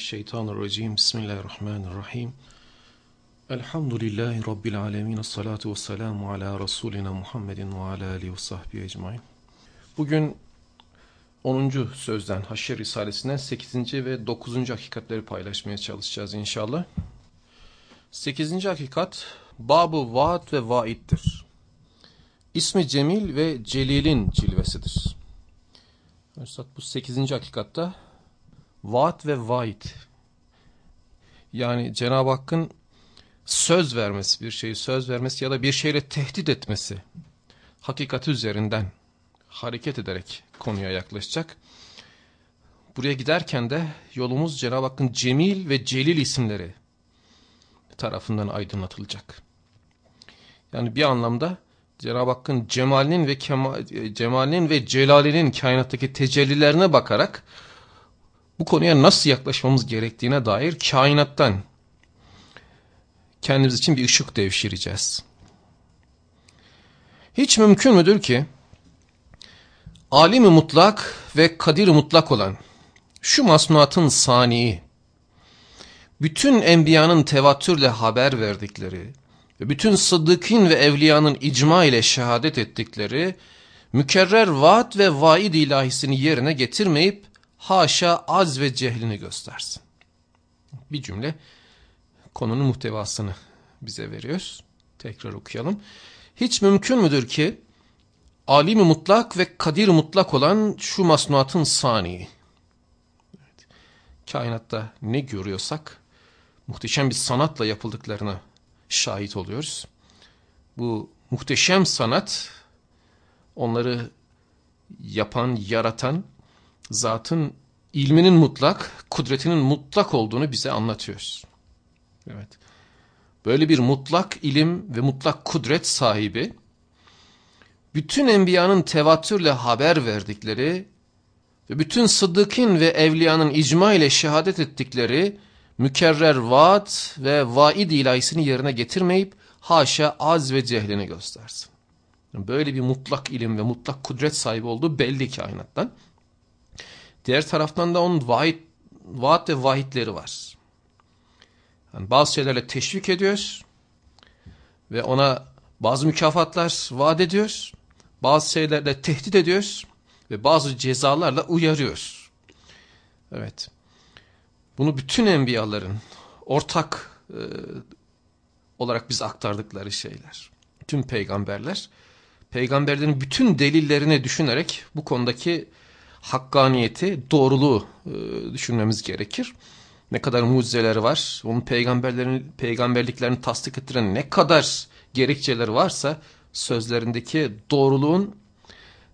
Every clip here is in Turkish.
Mineşşeytanirracim. Bismillahirrahmanirrahim. Elhamdülillahi rabbil alamin. Essalatu vesselamu ala rasulina Muhammedin ve ala alihi ve sahbihi ecmaîn. Bugün 10. sözden Haşr Risalesinden 8. ve 9. hakikatleri paylaşmaya çalışacağız inşallah. 8. hakikat Babı Vaat ve Vaid'dir. İsmi Cemil ve Celil'in cilvesidir. Üstad bu 8. hakikatta vaat ve vaid. Yani Cenab-ı Hakk'ın söz vermesi, bir şeyi söz vermesi ya da bir şeyle tehdit etmesi hakikati üzerinden hareket ederek konuya yaklaşacak. Buraya giderken de yolumuz Cenab-ı Hakk'ın Cemil ve Celil isimleri tarafından aydınlatılacak. Yani bir anlamda Cenab-ı Hakk'ın cemalinin ve kema, cemalinin ve celalinin kainattaki tecellilerine bakarak bu konuya nasıl yaklaşmamız gerektiğine dair kainattan kendimiz için bir ışık devşireceğiz. Hiç mümkün müdür ki alimi mutlak ve kadir mutlak olan şu masnuatın saniyi, bütün enbiyanın tevatürle haber verdikleri ve bütün sıddıkın ve evliyanın icma ile şehadet ettikleri mükerrer vaat ve vaid ilahisini yerine getirmeyip haşa az ve cehlini göstersin. Bir cümle konunun muhtevasını bize veriyor. Tekrar okuyalım. Hiç mümkün müdür ki alimi mutlak ve kadir mutlak olan şu masnuatın saniyi. Evet. Kainatta ne görüyorsak muhteşem bir sanatla yapıldıklarına şahit oluyoruz. Bu muhteşem sanat onları yapan, yaratan zatın ilminin mutlak, kudretinin mutlak olduğunu bize anlatıyor. Evet. Böyle bir mutlak ilim ve mutlak kudret sahibi, bütün enbiyanın tevatürle haber verdikleri ve bütün sıddıkın ve evliyanın icma ile şehadet ettikleri mükerrer vaat ve vaid ilahisini yerine getirmeyip haşa az ve cehlini göstersin. Böyle bir mutlak ilim ve mutlak kudret sahibi olduğu belli kainattan. Diğer taraftan da onun vaid, vaat ve vahitleri var. Yani bazı şeylerle teşvik ediyor ve ona bazı mükafatlar vaat ediyor. Bazı şeylerle tehdit ediyor ve bazı cezalarla uyarıyor. Evet. Bunu bütün enbiyaların ortak e, olarak biz aktardıkları şeyler. Tüm peygamberler, peygamberlerin bütün delillerini düşünerek bu konudaki hakkaniyeti, doğruluğu e, düşünmemiz gerekir. Ne kadar mucizeleri var, onun peygamberlerin peygamberliklerini tasdik ettiren ne kadar gerekçeleri varsa sözlerindeki doğruluğun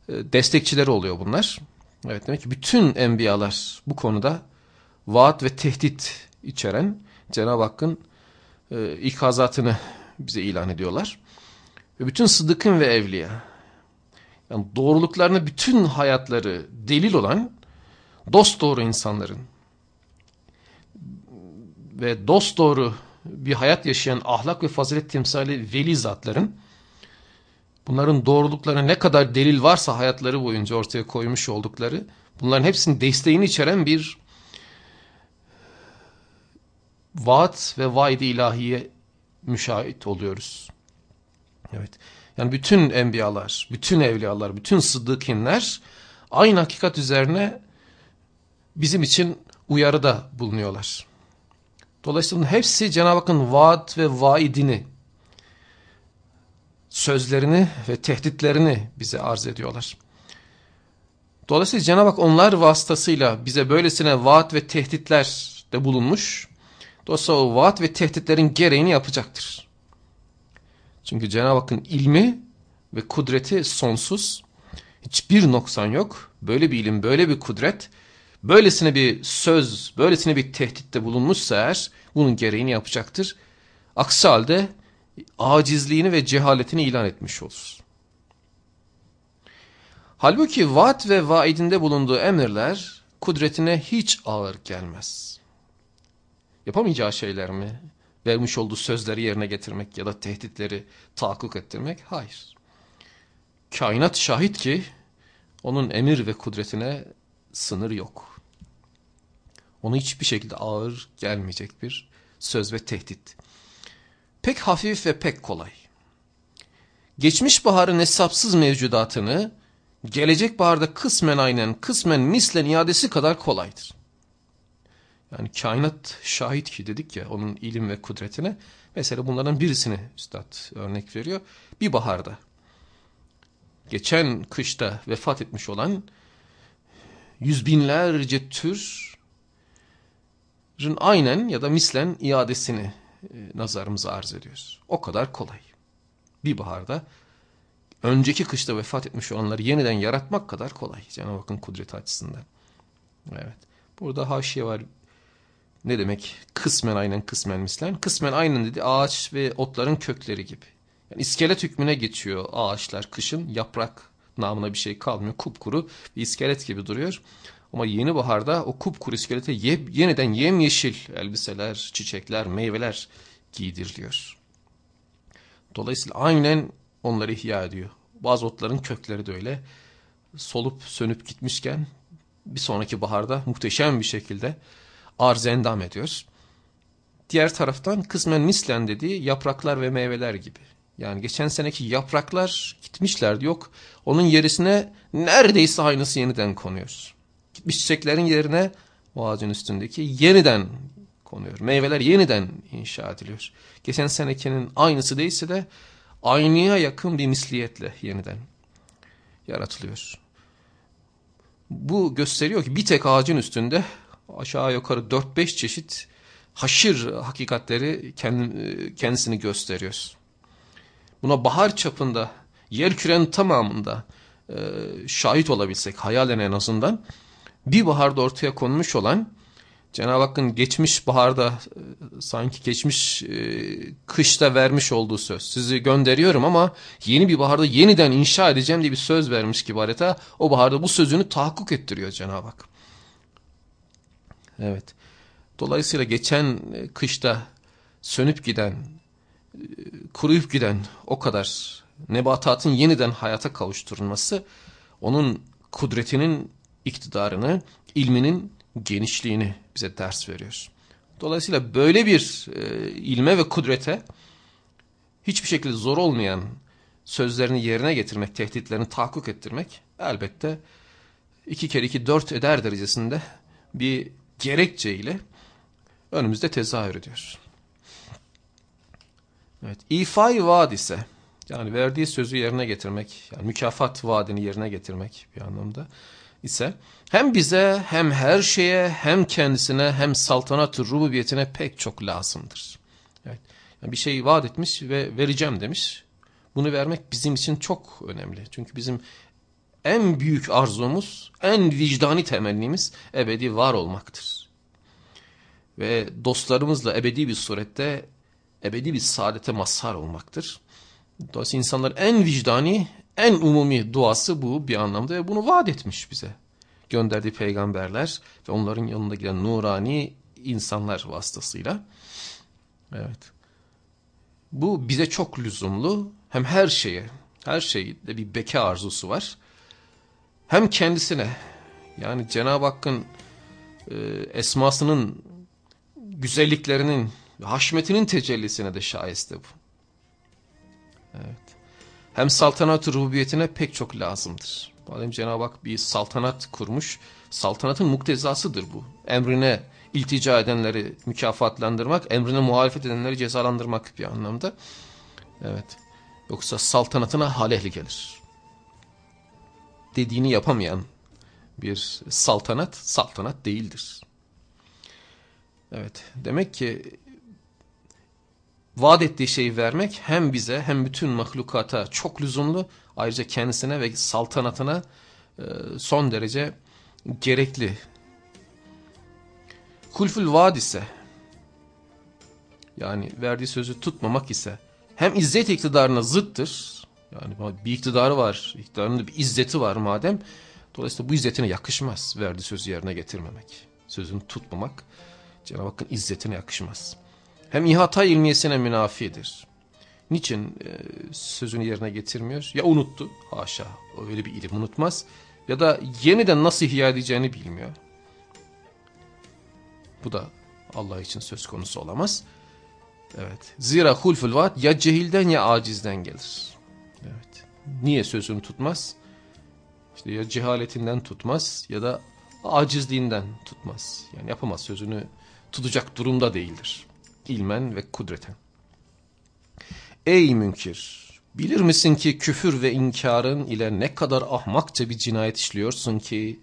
e, destekçileri oluyor bunlar. Evet demek ki bütün enbiyalar bu konuda vaat ve tehdit içeren Cenab-ı Hakk'ın e, ikazatını bize ilan ediyorlar. Ve bütün sıdıkın ve evliya yani doğruluklarına bütün hayatları delil olan dost doğru insanların ve dost doğru bir hayat yaşayan ahlak ve fazilet timsali veli zatların bunların doğruluklarına ne kadar delil varsa hayatları boyunca ortaya koymuş oldukları bunların hepsinin desteğini içeren bir vaat ve vaid ilahiye müşahit oluyoruz. Evet. Yani bütün enbiyalar, bütün evliyalar, bütün sıddıkinler aynı hakikat üzerine bizim için uyarıda bulunuyorlar. Dolayısıyla hepsi Cenab-ı Hakk'ın vaat ve vaidini, sözlerini ve tehditlerini bize arz ediyorlar. Dolayısıyla Cenab-ı Hak onlar vasıtasıyla bize böylesine vaat ve tehditler de bulunmuş. Dolayısıyla o vaat ve tehditlerin gereğini yapacaktır. Çünkü Cenab-ı Hakk'ın ilmi ve kudreti sonsuz. Hiçbir noksan yok. Böyle bir ilim, böyle bir kudret, böylesine bir söz, böylesine bir tehditte bulunmuşsa eğer bunun gereğini yapacaktır. Aksi halde acizliğini ve cehaletini ilan etmiş olur. Halbuki vaat ve vaidinde bulunduğu emirler kudretine hiç ağır gelmez. Yapamayacağı şeyler mi? Vermiş olduğu sözleri yerine getirmek ya da tehditleri tahakkuk ettirmek? Hayır. Kainat şahit ki onun emir ve kudretine sınır yok. Ona hiçbir şekilde ağır gelmeyecek bir söz ve tehdit. Pek hafif ve pek kolay. Geçmiş baharın hesapsız mevcudatını gelecek baharda kısmen aynen kısmen mislen iadesi kadar kolaydır. Yani kainat şahit ki dedik ya onun ilim ve kudretine. Mesela bunlardan birisini üstad örnek veriyor. Bir baharda geçen kışta vefat etmiş olan yüz binlerce türün aynen ya da mislen iadesini e, nazarımıza arz ediyoruz. O kadar kolay. Bir baharda önceki kışta vefat etmiş olanları yeniden yaratmak kadar kolay. Cenab-ı Hakk'ın kudreti açısından. Evet. Burada haşiye var. Ne demek? Kısmen aynen kısmen mislen. Kısmen aynen dedi ağaç ve otların kökleri gibi. Yani iskelet hükmüne geçiyor ağaçlar kışın yaprak namına bir şey kalmıyor. Kupkuru bir iskelet gibi duruyor. Ama yeni baharda o kupkuru iskelete ye, yeniden yemyeşil elbiseler, çiçekler, meyveler giydiriliyor. Dolayısıyla aynen onları ihya ediyor. Bazı otların kökleri de öyle solup sönüp gitmişken bir sonraki baharda muhteşem bir şekilde arz endam ediyor. Diğer taraftan kısmen mislen dediği yapraklar ve meyveler gibi. Yani geçen seneki yapraklar gitmişlerdi yok. Onun yerisine neredeyse aynısı yeniden konuyor. Gitmiş çiçeklerin yerine o ağacın üstündeki yeniden konuyor. Meyveler yeniden inşa ediliyor. Geçen senekinin aynısı değilse de aynıya yakın bir misliyetle yeniden yaratılıyor. Bu gösteriyor ki bir tek ağacın üstünde aşağı yukarı 4-5 çeşit haşır hakikatleri kendisini gösteriyor. Buna bahar çapında, yer kürenin tamamında e, şahit olabilsek, hayalen en azından, bir baharda ortaya konmuş olan, Cenab-ı Hakk'ın geçmiş baharda, e, sanki geçmiş e, kışta vermiş olduğu söz. Sizi gönderiyorum ama yeni bir baharda yeniden inşa edeceğim diye bir söz vermiş gibi adeta. O baharda bu sözünü tahakkuk ettiriyor Cenab-ı Hak. Evet. Dolayısıyla geçen kışta sönüp giden, kuruyup giden o kadar nebatatın yeniden hayata kavuşturulması onun kudretinin iktidarını, ilminin genişliğini bize ders veriyor. Dolayısıyla böyle bir e, ilme ve kudrete hiçbir şekilde zor olmayan sözlerini yerine getirmek, tehditlerini tahakkuk ettirmek elbette iki kere iki dört eder derecesinde bir gerekçe ile önümüzde tezahür ediyor. Evet, ifai vaad ise yani verdiği sözü yerine getirmek, yani mükafat vaadini yerine getirmek bir anlamda ise hem bize hem her şeye hem kendisine hem saltanat rububiyetine pek çok lazımdır. Evet. Yani bir şey vaat etmiş ve vereceğim demiş. Bunu vermek bizim için çok önemli. Çünkü bizim en büyük arzumuz, en vicdani temennimiz ebedi var olmaktır. Ve dostlarımızla ebedi bir surette ebedi bir saadete mazhar olmaktır. Dolayısıyla insanların en vicdani, en umumi duası bu bir anlamda ve bunu vaat etmiş bize. Gönderdiği peygamberler ve onların yanında giden nurani insanlar vasıtasıyla. Evet. Bu bize çok lüzumlu. Hem her şeye, her şeyde bir beka arzusu var. Hem kendisine, yani Cenab-ı Hakk'ın e, esmasının güzelliklerinin haşmetinin tecellisine de şayeste bu. Evet. Hem saltanat rububiyetine pek çok lazımdır. Madem Cenab-ı Hak bir saltanat kurmuş, saltanatın muktezasıdır bu. Emrine iltica edenleri mükafatlandırmak, emrine muhalefet edenleri cezalandırmak bir anlamda. Evet. Yoksa saltanatına halehli gelir. Dediğini yapamayan bir saltanat, saltanat değildir. Evet. Demek ki vaat ettiği şeyi vermek hem bize hem bütün mahlukata çok lüzumlu. Ayrıca kendisine ve saltanatına e, son derece gerekli. Kulful vaad ise yani verdiği sözü tutmamak ise hem izzet iktidarına zıttır. Yani bir iktidarı var, iktidarının bir izzeti var madem. Dolayısıyla bu izzetine yakışmaz verdiği sözü yerine getirmemek. Sözünü tutmamak Cenab-ı Hakk'ın izzetine yakışmaz hem ihata ilmiyesine münafidir. Niçin e, sözünü yerine getirmiyor? Ya unuttu, haşa, öyle bir ilim unutmaz. Ya da yeniden nasıl ihya edeceğini bilmiyor. Bu da Allah için söz konusu olamaz. Evet. Zira hulful vaat ya cehilden ya acizden gelir. Niye sözünü tutmaz? İşte ya cehaletinden tutmaz ya da acizliğinden tutmaz. Yani yapamaz sözünü tutacak durumda değildir. İlmen ve kudreten. Ey münkir! Bilir misin ki küfür ve inkarın ile ne kadar ahmakça bir cinayet işliyorsun ki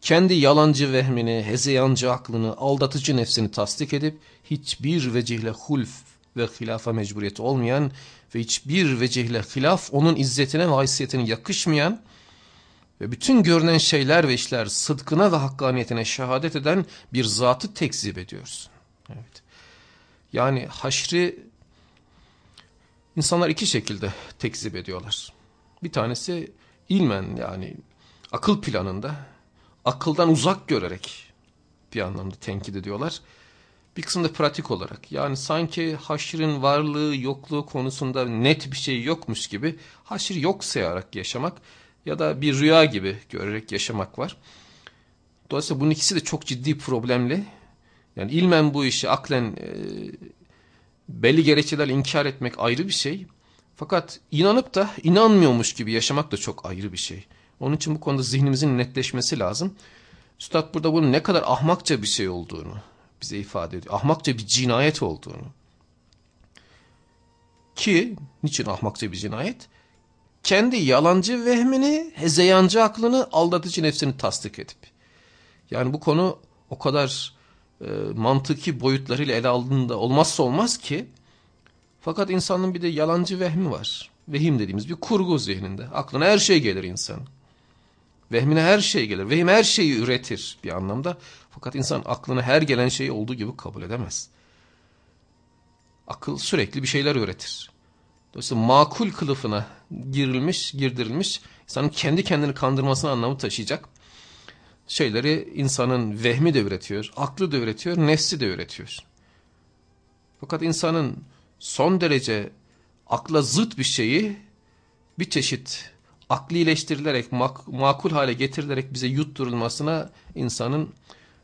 kendi yalancı vehmini, hezeyancı aklını, aldatıcı nefsini tasdik edip hiçbir vecihle hulf ve hilafa mecburiyeti olmayan ve hiçbir vecihle hilaf onun izzetine ve haysiyetine yakışmayan ve bütün görünen şeyler ve işler sıdkına ve hakkaniyetine şehadet eden bir zatı tekzip ediyorsun. Evet. Yani haşri insanlar iki şekilde tekzip ediyorlar. Bir tanesi ilmen yani akıl planında akıldan uzak görerek bir anlamda tenkit ediyorlar. Bir kısımda pratik olarak yani sanki haşrin varlığı yokluğu konusunda net bir şey yokmuş gibi haşir yok sayarak yaşamak ya da bir rüya gibi görerek yaşamak var. Dolayısıyla bunun ikisi de çok ciddi problemli. Yani ilmen bu işi aklen e, belli gerekçelerle inkar etmek ayrı bir şey. Fakat inanıp da inanmıyormuş gibi yaşamak da çok ayrı bir şey. Onun için bu konuda zihnimizin netleşmesi lazım. Üstad burada bunun ne kadar ahmakça bir şey olduğunu bize ifade ediyor. Ahmakça bir cinayet olduğunu. Ki niçin ahmakça bir cinayet? Kendi yalancı vehmini, hezeyancı aklını, aldatıcı nefsini tasdik edip. Yani bu konu o kadar e, mantıki boyutlarıyla ele alındığında olmazsa olmaz ki. Fakat insanın bir de yalancı vehmi var. Vehim dediğimiz bir kurgu zihninde. Aklına her şey gelir insan. Vehmine her şey gelir. Vehim her şeyi üretir bir anlamda. Fakat insan aklına her gelen şeyi olduğu gibi kabul edemez. Akıl sürekli bir şeyler üretir. Dolayısıyla makul kılıfına girilmiş, girdirilmiş, insanın kendi kendini kandırmasına anlamı taşıyacak şeyleri insanın vehmi de üretiyor, aklı da üretiyor, nefsi de üretiyor. Fakat insanın son derece akla zıt bir şeyi bir çeşit aklileştirilerek, mak makul hale getirilerek bize yutturulmasına insanın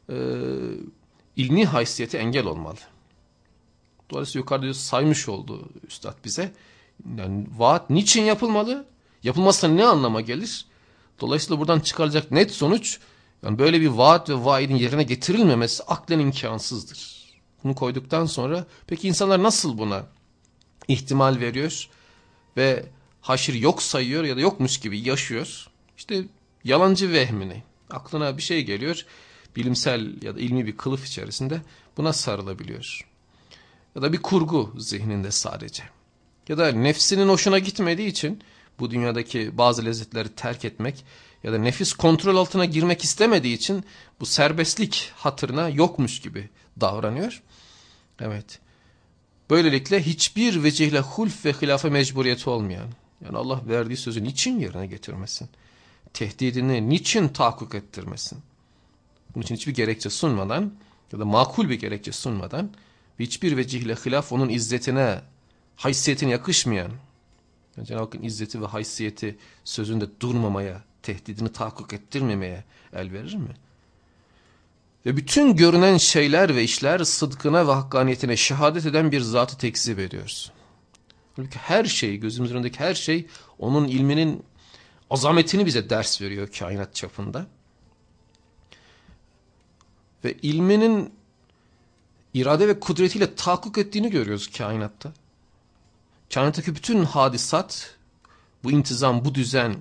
e, ilmi haysiyeti engel olmalı. Dolayısıyla yukarıda saymış oldu üstad bize. Yani vaat niçin yapılmalı? Yapılmazsa ne anlama gelir? Dolayısıyla buradan çıkarılacak net sonuç yani böyle bir vaat ve vaidin yerine getirilmemesi aklen imkansızdır. Bunu koyduktan sonra peki insanlar nasıl buna ihtimal veriyor ve haşir yok sayıyor ya da yokmuş gibi yaşıyor. İşte yalancı vehmini aklına bir şey geliyor bilimsel ya da ilmi bir kılıf içerisinde buna sarılabiliyor. Ya da bir kurgu zihninde sadece. Ya da nefsinin hoşuna gitmediği için bu dünyadaki bazı lezzetleri terk etmek ya da nefis kontrol altına girmek istemediği için bu serbestlik hatırına yokmuş gibi davranıyor. Evet. Böylelikle hiçbir vecihle hulf ve hilafe mecburiyeti olmayan yani Allah verdiği sözü niçin yerine getirmesin? Tehdidini niçin tahakkuk ettirmesin? Bunun için hiçbir gerekçe sunmadan ya da makul bir gerekçe sunmadan hiçbir vecihle hilaf onun izzetine, haysiyetine yakışmayan yani Cenab-ı Hakk'ın izzeti ve haysiyeti sözünde durmamaya, tehdidini tahakkuk ettirmemeye el verir mi? Ve bütün görünen şeyler ve işler sıdkına ve hakkaniyetine şehadet eden bir zatı tekzip ediyoruz. Halbuki her şey, gözümüzün önündeki her şey onun ilminin azametini bize ders veriyor kainat çapında. Ve ilminin irade ve kudretiyle tahakkuk ettiğini görüyoruz kainatta. Kainattaki bütün hadisat, bu intizam, bu düzen,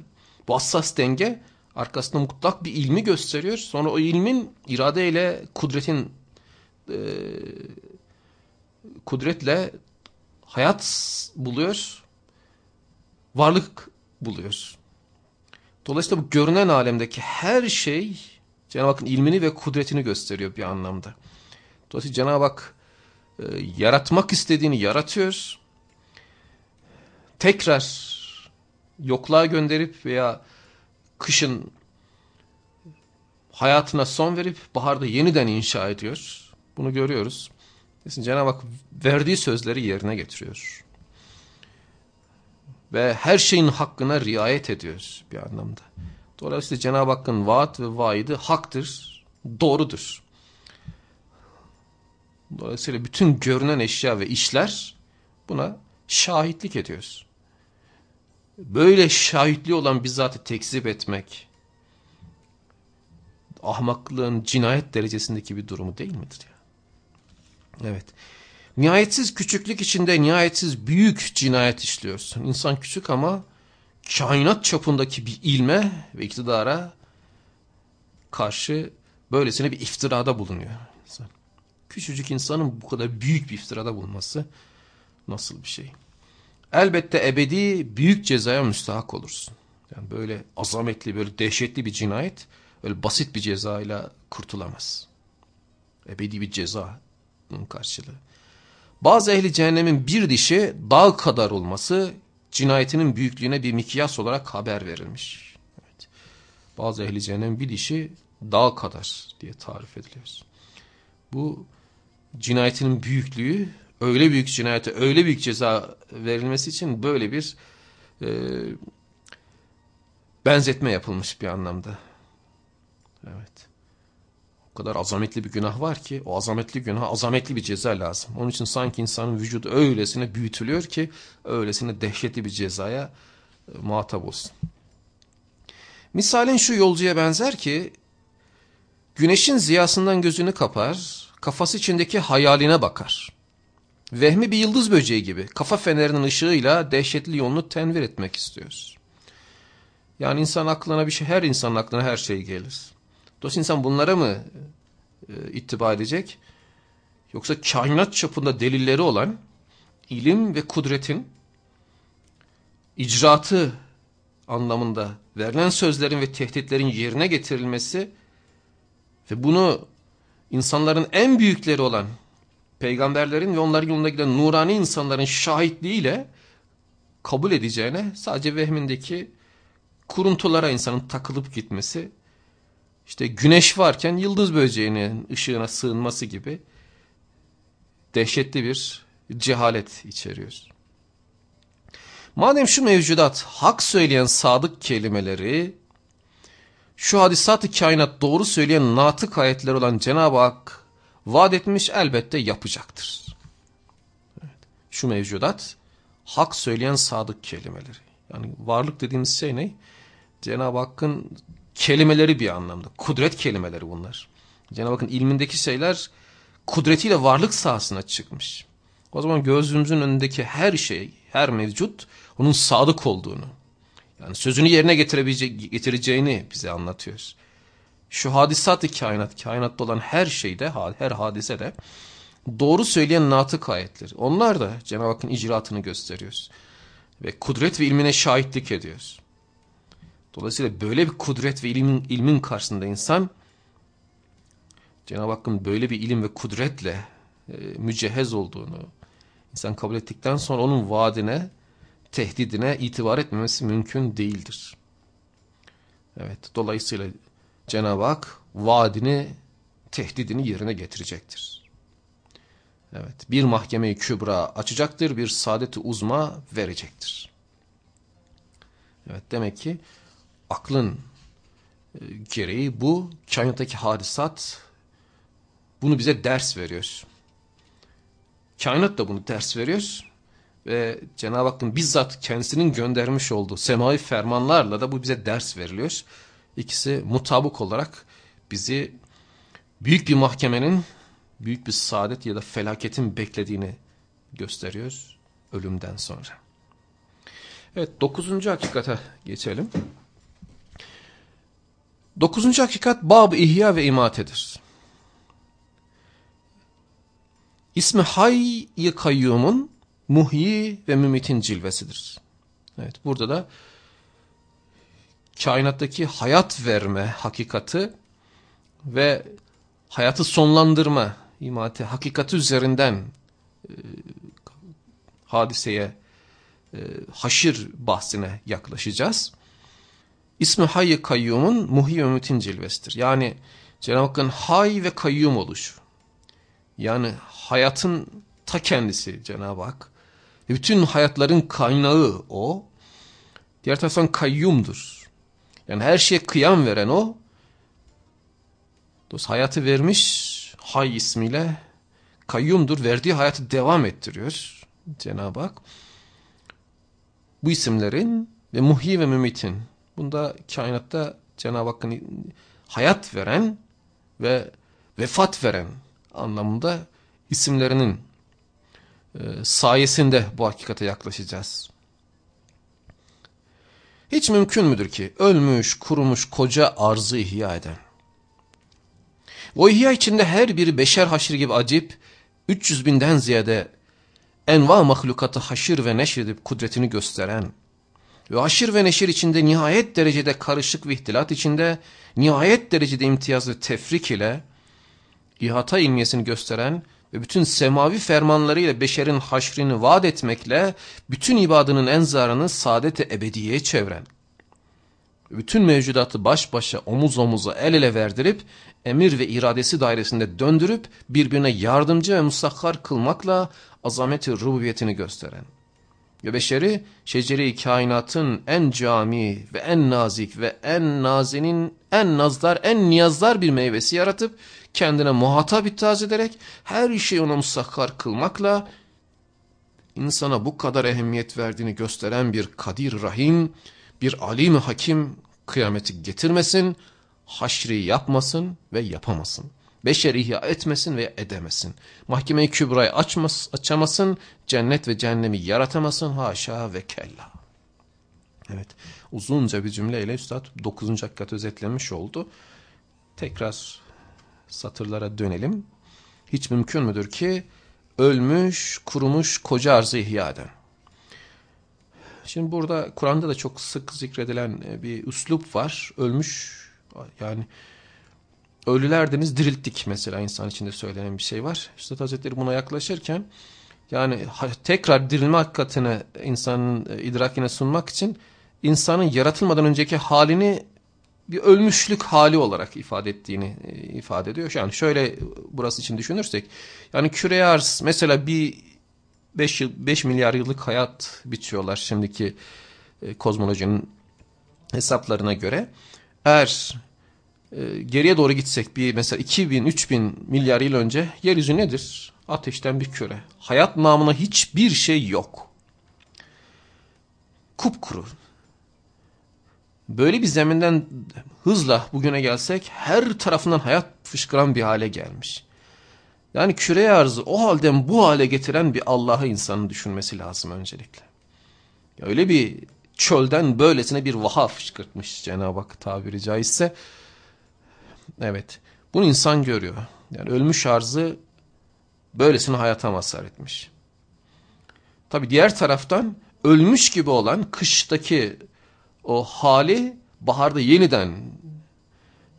bu hassas denge arkasında mutlak bir ilmi gösteriyor. Sonra o ilmin iradeyle kudretin e, kudretle hayat buluyor, varlık buluyor. Dolayısıyla bu görünen alemdeki her şey Cenab-ı Hakk'ın ilmini ve kudretini gösteriyor bir anlamda. Dolayısıyla Cenab-ı Hak e, yaratmak istediğini yaratıyor. Tekrar yokluğa gönderip veya kışın hayatına son verip baharda yeniden inşa ediyor. Bunu görüyoruz. Cenab-ı Hak verdiği sözleri yerine getiriyor. Ve her şeyin hakkına riayet ediyor bir anlamda. Dolayısıyla Cenab-ı Hakk'ın vaat ve vaidi haktır, doğrudur. Dolayısıyla bütün görünen eşya ve işler buna şahitlik ediyoruz. Böyle şahitliği olan bir zatı tekzip etmek ahmaklığın cinayet derecesindeki bir durumu değil midir ya? Evet. Nihayetsiz küçüklük içinde nihayetsiz büyük cinayet işliyorsun. İnsan küçük ama kainat çapındaki bir ilme ve iktidara karşı böylesine bir iftirada bulunuyor. İnsan. Küçücük insanın bu kadar büyük bir iftirada bulunması nasıl bir şey? Elbette ebedi büyük cezaya müstahak olursun. Yani böyle azametli, böyle dehşetli bir cinayet öyle basit bir cezayla kurtulamaz. Ebedi bir ceza bunun karşılığı. Bazı ehli cehennemin bir dişi dağ kadar olması cinayetinin büyüklüğüne bir mikyas olarak haber verilmiş. Evet. Bazı ehli cehennemin bir dişi dağ kadar diye tarif ediliyor. Bu cinayetinin büyüklüğü öyle büyük cinayete öyle büyük ceza verilmesi için böyle bir e, benzetme yapılmış bir anlamda. Evet. O kadar azametli bir günah var ki o azametli günah azametli bir ceza lazım. Onun için sanki insanın vücudu öylesine büyütülüyor ki öylesine dehşetli bir cezaya e, muhatap olsun. Misalin şu yolcuya benzer ki güneşin ziyasından gözünü kapar, kafası içindeki hayaline bakar. Vehmi bir yıldız böceği gibi kafa fenerinin ışığıyla dehşetli yolunu tenvir etmek istiyoruz. Yani insan aklına bir şey, her insanın aklına her şey gelir. Dolayısıyla insan bunlara mı e, ittiba edecek? Yoksa kainat çapında delilleri olan ilim ve kudretin icraatı anlamında verilen sözlerin ve tehditlerin yerine getirilmesi ve bunu insanların en büyükleri olan peygamberlerin ve onların yolunda giden nurani insanların şahitliğiyle kabul edeceğine sadece vehmindeki kuruntulara insanın takılıp gitmesi işte güneş varken yıldız böceğinin ışığına sığınması gibi dehşetli bir cehalet içeriyor. Madem şu mevcudat hak söyleyen sadık kelimeleri, şu hadisat-ı kainat doğru söyleyen natık ayetler olan Cenab-ı Hak vaat etmiş elbette yapacaktır. Evet. Şu mevcudat hak söyleyen sadık kelimeleri. Yani varlık dediğimiz şey ne? Cenab-ı Hakk'ın kelimeleri bir anlamda. Kudret kelimeleri bunlar. Cenab-ı Hakk'ın ilmindeki şeyler kudretiyle varlık sahasına çıkmış. O zaman gözümüzün önündeki her şey, her mevcut onun sadık olduğunu, yani sözünü yerine getireceğini bize anlatıyor. Şu hadisat-ı kainat, kainatta olan her şeyde, her hadise de doğru söyleyen natık ayetler. Onlar da Cenab-ı Hakk'ın icraatını gösteriyoruz. Ve kudret ve ilmine şahitlik ediyoruz. Dolayısıyla böyle bir kudret ve ilmin, ilmin karşısında insan Cenab-ı Hakk'ın böyle bir ilim ve kudretle e, mücehhez olduğunu insan kabul ettikten sonra onun vaadine, tehdidine itibar etmemesi mümkün değildir. Evet, dolayısıyla Cenab-ı Hak vaadini, tehdidini yerine getirecektir. Evet, bir mahkemeyi kübra açacaktır, bir saadeti uzma verecektir. Evet, demek ki aklın e, gereği bu kainattaki hadisat bunu bize ders veriyor. Kainat da bunu ders veriyor ve Cenab-ı Hakk'ın bizzat kendisinin göndermiş olduğu semavi fermanlarla da bu bize ders veriliyor. İkisi mutabık olarak bizi büyük bir mahkemenin büyük bir saadet ya da felaketin beklediğini gösteriyor ölümden sonra. Evet dokuzuncu hakikate geçelim. Dokuzuncu hakikat bab ihya ve imatedir. İsmi Hayy-i Kayyum'un muhyi ve mümitin cilvesidir. Evet burada da kainattaki hayat verme hakikati ve hayatı sonlandırma imate hakikati üzerinden e, hadiseye e, haşir bahsine yaklaşacağız. İsmi Hayy Kayyum'un muhi ve mütin cilvesidir. Yani Cenab-ı Hakk'ın hay ve kayyum oluşu. Yani hayatın ta kendisi Cenab-ı Hak. Bütün hayatların kaynağı o. Diğer taraftan kayyumdur. Yani her şeye kıyam veren o. Dolayısıyla hayatı vermiş hay ismiyle kayyumdur. Verdiği hayatı devam ettiriyor Cenab-ı Hak. Bu isimlerin ve muhyi ve mümitin. Bunda kainatta Cenab-ı Hakk'ın hayat veren ve vefat veren anlamında isimlerinin e, sayesinde bu hakikate yaklaşacağız. Hiç mümkün müdür ki ölmüş, kurumuş koca arzı ihya eden? O ihya içinde her biri beşer haşir gibi acip, 300 binden ziyade enva mahlukatı haşir ve neşir edip kudretini gösteren ve haşir ve neşir içinde nihayet derecede karışık ve ihtilat içinde nihayet derecede imtiyaz ve tefrik ile ihata ilmiyesini gösteren ve bütün semavi fermanlarıyla beşerin haşrini vaat etmekle bütün ibadının enzarını saadet-i ebediyeye çeviren, bütün mevcudatı baş başa omuz omuza el ele verdirip emir ve iradesi dairesinde döndürüp birbirine yardımcı ve musakhar kılmakla azameti rububiyetini gösteren ve şeceri kainatın en cami ve en nazik ve en nazinin en nazlar en niyazlar bir meyvesi yaratıp kendine muhatap ittihaz ederek her şeyi ona musakkar kılmakla insana bu kadar ehemmiyet verdiğini gösteren bir kadir rahim, bir alim hakim kıyameti getirmesin, haşri yapmasın ve yapamasın. Beşer ihya etmesin ve edemesin. Mahkeme-i kübrayı açmaz, açamasın, cennet ve cehennemi yaratamasın, haşa ve kella. Evet, uzunca bir cümleyle Üstad 9. hakikat özetlenmiş oldu. Tekrar satırlara dönelim. Hiç mümkün müdür ki ölmüş, kurumuş koca arzı ihya eden? Şimdi burada Kur'an'da da çok sık zikredilen e, bir üslup var. Ölmüş yani ölüler deniz dirilttik mesela insan içinde söylenen bir şey var. Üstad Hazretleri buna yaklaşırken yani tekrar dirilme hakikatine insanın e, idrakine sunmak için insanın yaratılmadan önceki halini bir ölmüşlük hali olarak ifade ettiğini e, ifade ediyor. Yani şöyle burası için düşünürsek yani küre arz mesela bir 5 yıl 5 milyar yıllık hayat bitiyorlar şimdiki e, kozmolojinin hesaplarına göre. Eğer e, geriye doğru gitsek bir mesela 2000 3000 milyar yıl önce yeryüzü nedir? Ateşten bir küre. Hayat namına hiçbir şey yok. Kupkuru. Böyle bir zeminden hızla bugüne gelsek her tarafından hayat fışkıran bir hale gelmiş. Yani küre arzı o halden bu hale getiren bir Allah'ı insanın düşünmesi lazım öncelikle. Öyle bir çölden böylesine bir vaha fışkırtmış Cenab-ı Hak tabiri caizse. Evet bunu insan görüyor. Yani ölmüş arzı böylesine hayata mazhar etmiş. Tabi diğer taraftan ölmüş gibi olan kıştaki o hali baharda yeniden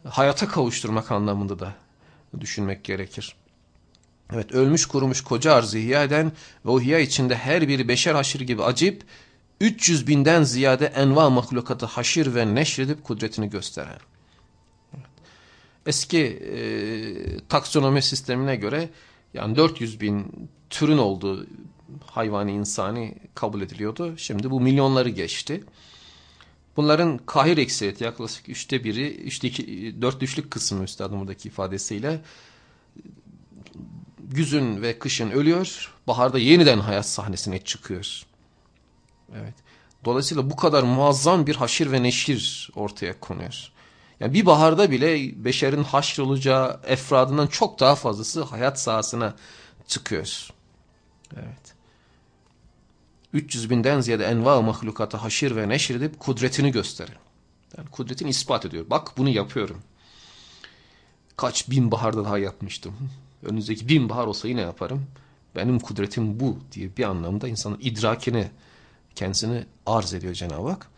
hayata kavuşturmak anlamında da düşünmek gerekir. Evet ölmüş kurumuş koca arzı ihya eden ve o ihya içinde her biri beşer haşir gibi acip 300 binden ziyade enva mahlukatı haşir ve neşredip kudretini gösteren. Eski e, taksonomi sistemine göre yani 400 bin türün olduğu hayvani insani kabul ediliyordu. Şimdi bu milyonları geçti. Bunların kahir ekseriyeti yaklaşık üçte biri, üçte iki, dört üçlük kısmı üstadın buradaki ifadesiyle güzün ve kışın ölüyor, baharda yeniden hayat sahnesine çıkıyor. Evet. Dolayısıyla bu kadar muazzam bir haşir ve neşir ortaya konuyor. Yani bir baharda bile beşerin haşr olacağı efradından çok daha fazlası hayat sahasına çıkıyor. Evet. 300 binden ziyade enva mahlukata haşir ve neşir edip kudretini gösterir. Yani kudretini ispat ediyor. Bak bunu yapıyorum. Kaç bin baharda daha yapmıştım. Önümüzdeki bin bahar olsa yine yaparım. Benim kudretim bu diye bir anlamda insanın idrakini kendisini arz ediyor Cenab-ı Hak.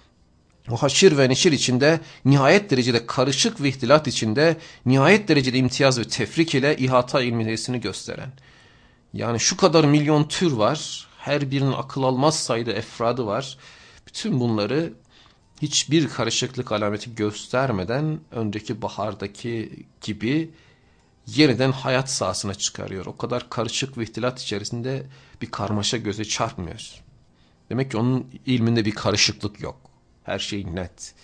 O haşir ve neşir içinde nihayet derecede karışık ve ihtilat içinde nihayet derecede imtiyaz ve tefrik ile ihata ilmiyesini gösteren. Yani şu kadar milyon tür var. Her birinin akıl almaz sayıda efradı var. Bütün bunları hiçbir karışıklık alameti göstermeden önceki bahardaki gibi yeniden hayat sahasına çıkarıyor. O kadar karışık ve ihtilat içerisinde bir karmaşa göze çarpmıyor. Demek ki onun ilminde bir karışıklık yok. Her şey net.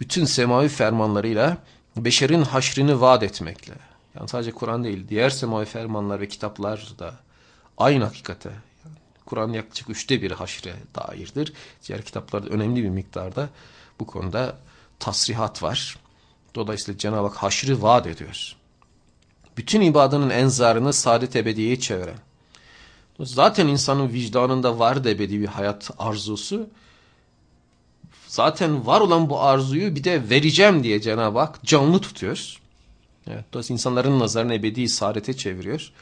Bütün semavi fermanlarıyla beşerin haşrini vaat etmekle. Yani sadece Kur'an değil, diğer semavi fermanlar ve kitaplar da aynı hakikate. Yani Kur'an yaklaşık üçte bir haşre dairdir. Diğer kitaplarda önemli bir miktarda bu konuda tasrihat var. Dolayısıyla Cenab-ı Hak haşrı vaat ediyor. Bütün ibadanın enzarını saadet ebediyeye çeviren. Zaten insanın vicdanında var ebedi bir hayat arzusu. Zaten var olan bu arzuyu bir de vereceğim diye Cenab-ı Hak canlı tutuyor. Evet, dolayısıyla insanların nazarını ebedi saadete çeviriyor.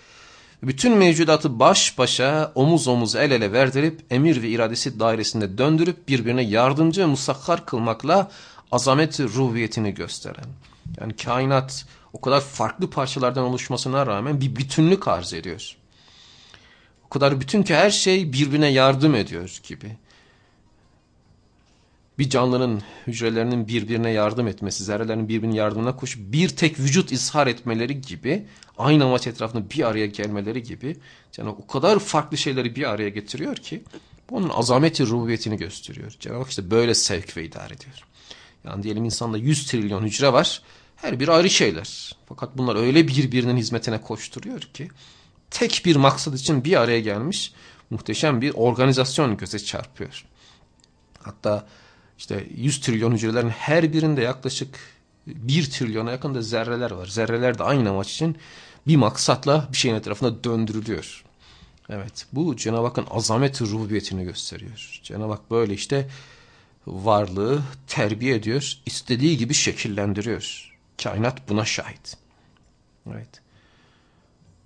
Bütün mevcudatı baş başa, omuz omuz el ele verdirip, emir ve iradesi dairesinde döndürüp birbirine yardımcı musakkar kılmakla azamet ruhiyetini gösteren. Yani kainat o kadar farklı parçalardan oluşmasına rağmen bir bütünlük arz ediyor. O kadar bütün ki her şey birbirine yardım ediyor gibi bir canlının hücrelerinin birbirine yardım etmesi, zerrelerin birbirinin yardımına koşup bir tek vücut izhar etmeleri gibi, aynı amaç etrafında bir araya gelmeleri gibi, yani o kadar farklı şeyleri bir araya getiriyor ki, onun azameti rububiyetini gösteriyor. Cenab-ı Hak işte böyle sevk ve idare ediyor. Yani diyelim insanda 100 trilyon hücre var, her biri ayrı şeyler. Fakat bunlar öyle birbirinin hizmetine koşturuyor ki, tek bir maksat için bir araya gelmiş, muhteşem bir organizasyon göze çarpıyor. Hatta işte 100 trilyon hücrelerin her birinde yaklaşık 1 trilyona yakın da zerreler var. Zerreler de aynı amaç için bir maksatla bir şeyin etrafında döndürülüyor. Evet bu Cenab-ı Hakk'ın azamet rububiyetini gösteriyor. Cenab-ı Hak böyle işte varlığı terbiye ediyor, istediği gibi şekillendiriyor. Kainat buna şahit. Evet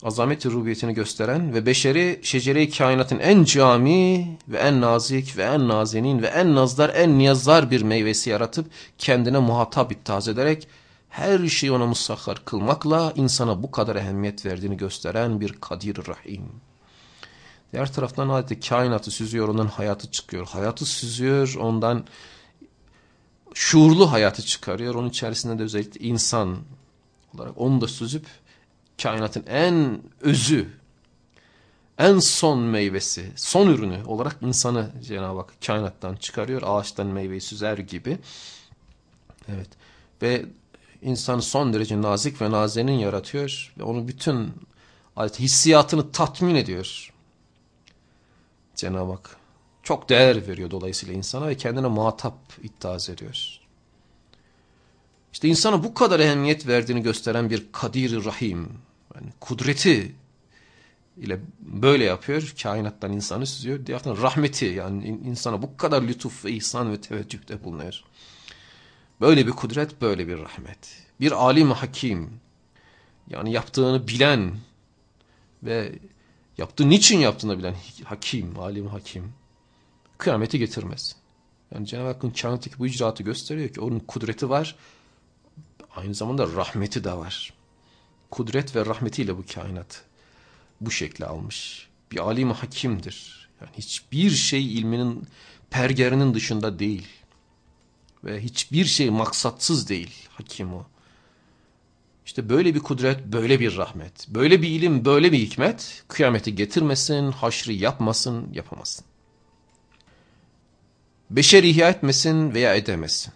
azameti rubiyetini gösteren ve beşeri şecere-i kainatın en cami ve en nazik ve en nazenin ve en nazlar en niyazlar bir meyvesi yaratıp kendine muhatap ittihaz ederek her şeyi ona musakhar kılmakla insana bu kadar ehemmiyet verdiğini gösteren bir kadir rahim. Diğer taraftan adeta kainatı süzüyor, ondan hayatı çıkıyor. Hayatı süzüyor, ondan şuurlu hayatı çıkarıyor. Onun içerisinde de özellikle insan olarak onu da süzüp kainatın en özü, en son meyvesi, son ürünü olarak insanı Cenab-ı Hak kainattan çıkarıyor. Ağaçtan meyveyi süzer gibi. Evet. Ve insanı son derece nazik ve nazenin yaratıyor. Ve onu bütün hissiyatını tatmin ediyor. Cenab-ı Hak. Çok değer veriyor dolayısıyla insana ve kendine muhatap iddiaz ediyor. İşte insana bu kadar ehemmiyet verdiğini gösteren bir kadir Rahim, yani kudreti ile böyle yapıyor. Kainattan insanı süzüyor. Diğer taraftan rahmeti yani insana bu kadar lütuf ve ihsan ve teveccühde bulunuyor. Böyle bir kudret, böyle bir rahmet. Bir alim hakim yani yaptığını bilen ve yaptığı niçin yaptığını bilen hakim, alim hakim kıyameti getirmez. Yani Cenab-ı Hakk'ın kainattaki bu icraatı gösteriyor ki onun kudreti var aynı zamanda rahmeti de var kudret ve rahmetiyle bu kainat bu şekli almış. Bir alim hakimdir. Yani hiçbir şey ilminin pergerinin dışında değil. Ve hiçbir şey maksatsız değil hakim o. İşte böyle bir kudret, böyle bir rahmet, böyle bir ilim, böyle bir hikmet kıyameti getirmesin, haşrı yapmasın, yapamasın. Beşer ihya etmesin veya edemesin.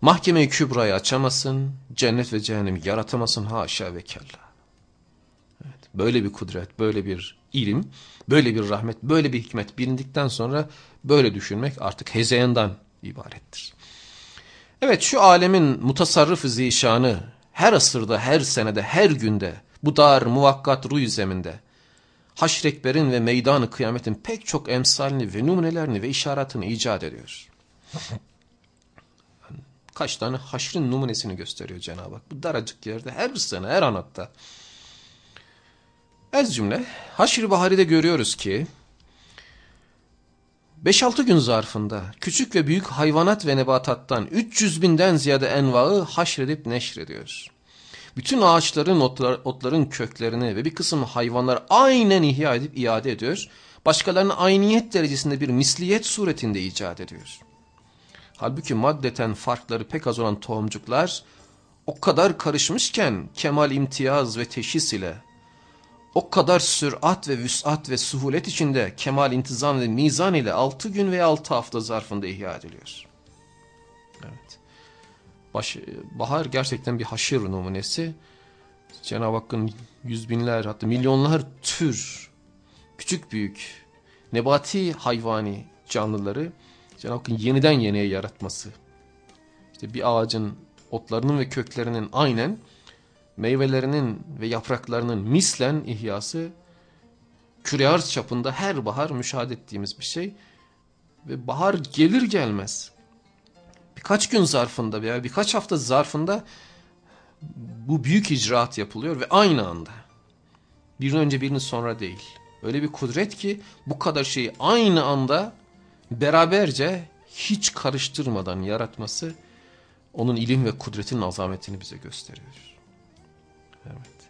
Mahkemeyi kübrayı açamasın, cennet ve cehennemi yaratamasın haşa ve kella. Evet, böyle bir kudret, böyle bir ilim, böyle bir rahmet, böyle bir hikmet bilindikten sonra böyle düşünmek artık hezeyandan ibarettir. Evet şu alemin mutasarrıf zişanı her asırda, her senede, her günde bu dar muvakkat ruh zeminde haşrekberin ve meydanı kıyametin pek çok emsalini ve numunelerini ve işaretini icat ediyor kaç tane haşrın numunesini gösteriyor Cenab-ı Hak. Bu daracık yerde her sene her anatta. Ez cümle Haşr-ı Bahari'de görüyoruz ki 5-6 gün zarfında küçük ve büyük hayvanat ve nebatattan 300 binden ziyade envaı haşredip neşrediyor. Bütün ağaçların, otlar, otların köklerini ve bir kısım hayvanlar aynen ihya edip iade ediyor. Başkalarının ayniyet derecesinde bir misliyet suretinde icat ediyor. Halbuki maddeten farkları pek az olan tohumcuklar o kadar karışmışken kemal imtiyaz ve teşhis ile o kadar sürat ve vüsat ve suhulet içinde kemal intizam ve mizan ile altı gün veya altı hafta zarfında ihya ediliyor. Evet. Baş, bahar gerçekten bir haşir numunesi. Cenab-ı Hakk'ın yüz binler hatta milyonlar tür küçük büyük nebati hayvani canlıları Cenab-ı Hakk'ın yeniden yeniye yaratması. İşte bir ağacın otlarının ve köklerinin aynen meyvelerinin ve yapraklarının mislen ihyası küre arz çapında her bahar müşahede ettiğimiz bir şey. Ve bahar gelir gelmez birkaç gün zarfında veya birkaç hafta zarfında bu büyük icraat yapılıyor ve aynı anda. Birini önce birini sonra değil. Öyle bir kudret ki bu kadar şeyi aynı anda beraberce hiç karıştırmadan yaratması onun ilim ve kudretinin azametini bize gösteriyor. Evet.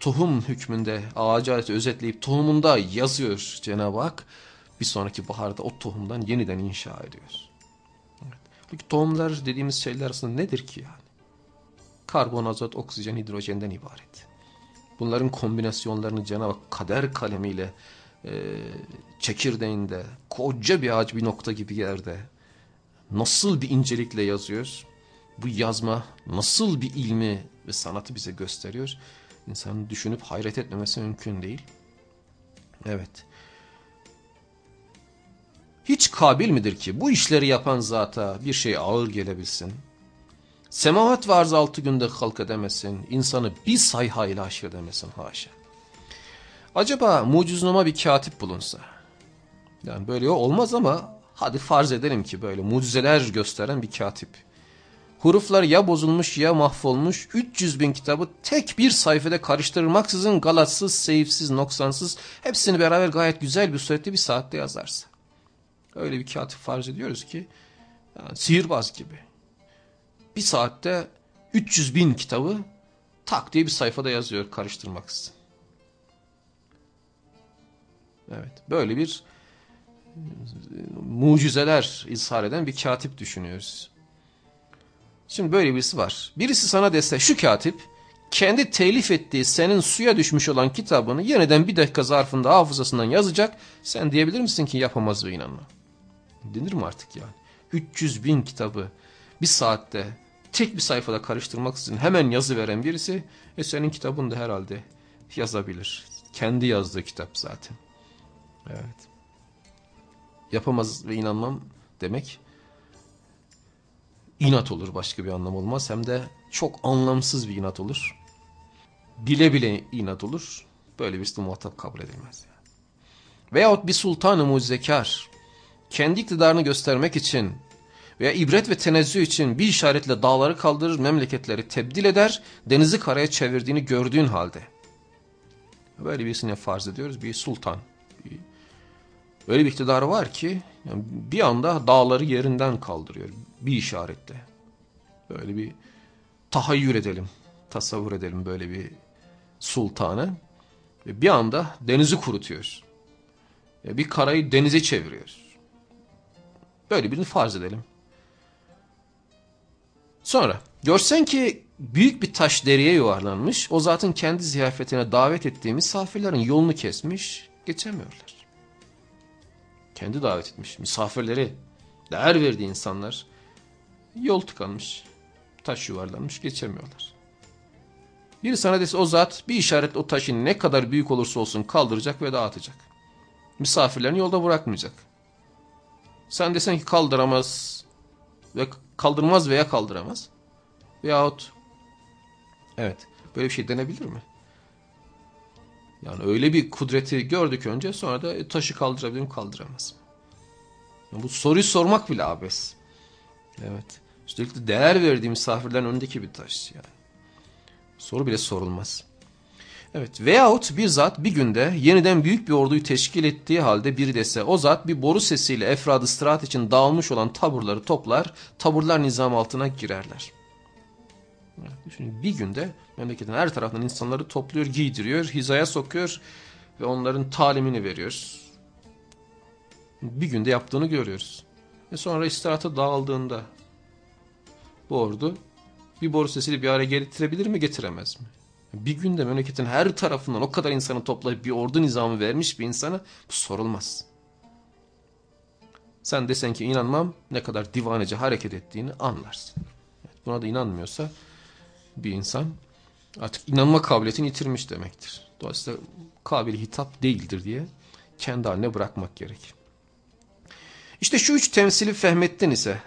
Tohum hükmünde ağacı özetleyip tohumunda yazıyor Cenab-ı Hak. Bir sonraki baharda o tohumdan yeniden inşa ediyor. Evet. Peki tohumlar dediğimiz şeyler aslında nedir ki yani? Karbon, azot, oksijen, hidrojenden ibaret. Bunların kombinasyonlarını Cenab-ı Hak kader kalemiyle e, çekirdeğinde koca bir ağaç bir nokta gibi yerde nasıl bir incelikle yazıyor? Bu yazma nasıl bir ilmi ve sanatı bize gösteriyor? İnsanın düşünüp hayret etmemesi mümkün değil. Evet. Hiç kabil midir ki bu işleri yapan zata bir şey ağır gelebilsin? Semavat ve altı günde halk edemesin, insanı bir sayhayla haşredemesin haşa. Acaba muciznama bir katip bulunsa? Yani böyle olmaz ama hadi farz edelim ki böyle mucizeler gösteren bir katip. Huruflar ya bozulmuş ya mahvolmuş 300 bin kitabı tek bir sayfada karıştırmaksızın galatsız, seyifsiz, noksansız hepsini beraber gayet güzel bir surette bir saatte yazarsa. Öyle bir katip farz ediyoruz ki yani sihirbaz gibi. Bir saatte 300 bin kitabı tak diye bir sayfada yazıyor karıştırmaksızın. Evet böyle bir mucizeler izhar eden bir katip düşünüyoruz. Şimdi böyle birisi var. Birisi sana dese şu katip kendi telif ettiği senin suya düşmüş olan kitabını yeniden bir dakika zarfında hafızasından yazacak. Sen diyebilir misin ki yapamaz ve inanma. Denir mi artık yani? 300 bin kitabı bir saatte tek bir sayfada karıştırmak için hemen yazı veren birisi e senin kitabın da herhalde yazabilir. Kendi yazdığı kitap zaten. Evet. Yapamaz ve inanmam demek inat olur başka bir anlam olmaz. Hem de çok anlamsız bir inat olur. Bile bile inat olur. Böyle birisi muhatap kabul edilmez. Yani. Veyahut bir sultanı mucizekar kendi iktidarını göstermek için veya ibret ve tenezzüh için bir işaretle dağları kaldırır, memleketleri tebdil eder, denizi karaya çevirdiğini gördüğün halde. Böyle birisine farz ediyoruz bir sultan. Öyle bir iktidarı var ki yani bir anda dağları yerinden kaldırıyor bir işaretle. Böyle bir tahayyür edelim, tasavvur edelim böyle bir sultanı. Bir anda denizi kurutuyor. Bir karayı denize çeviriyor. Böyle birini farz edelim. Sonra görsen ki büyük bir taş deriye yuvarlanmış. O zatın kendi ziyafetine davet ettiği misafirlerin yolunu kesmiş. Geçemiyorlar. Kendi davet etmiş misafirleri. Değer verdiği insanlar. Yol tıkanmış. Taş yuvarlanmış geçemiyorlar. Biri sana dese o zat bir işaret o taşın ne kadar büyük olursa olsun kaldıracak ve dağıtacak. Misafirlerini yolda bırakmayacak. Sen desen ki kaldıramaz ve kaldırmaz veya kaldıramaz. Veyahut evet böyle bir şey denebilir mi? Yani öyle bir kudreti gördük önce sonra da taşı kaldırabilir mi kaldıramaz mı? Bu soruyu sormak bile abes. Evet. Üstelik değer verdiği misafirlerin önündeki bir taş yani. Soru bile sorulmaz. Evet veyahut bir zat bir günde yeniden büyük bir orduyu teşkil ettiği halde biri dese o zat bir boru sesiyle efradı sırat için dağılmış olan taburları toplar, taburlar nizam altına girerler. Düşünün bir günde memleketin her tarafından insanları topluyor, giydiriyor, hizaya sokuyor ve onların talimini veriyor. Bir günde yaptığını görüyoruz. Ve sonra istirahata dağıldığında bu ordu bir boru sesiyle bir araya getirebilir mi getiremez mi? Bir günde memleketin her tarafından o kadar insanı toplayıp bir ordu nizamı vermiş bir insana bu sorulmaz. Sen desen ki inanmam ne kadar divanece hareket ettiğini anlarsın. Buna da inanmıyorsa bir insan Artık inanma kabiliyetini yitirmiş demektir. Dolayısıyla kabili hitap değildir diye kendi haline bırakmak gerek. İşte şu üç temsili fehmettin ise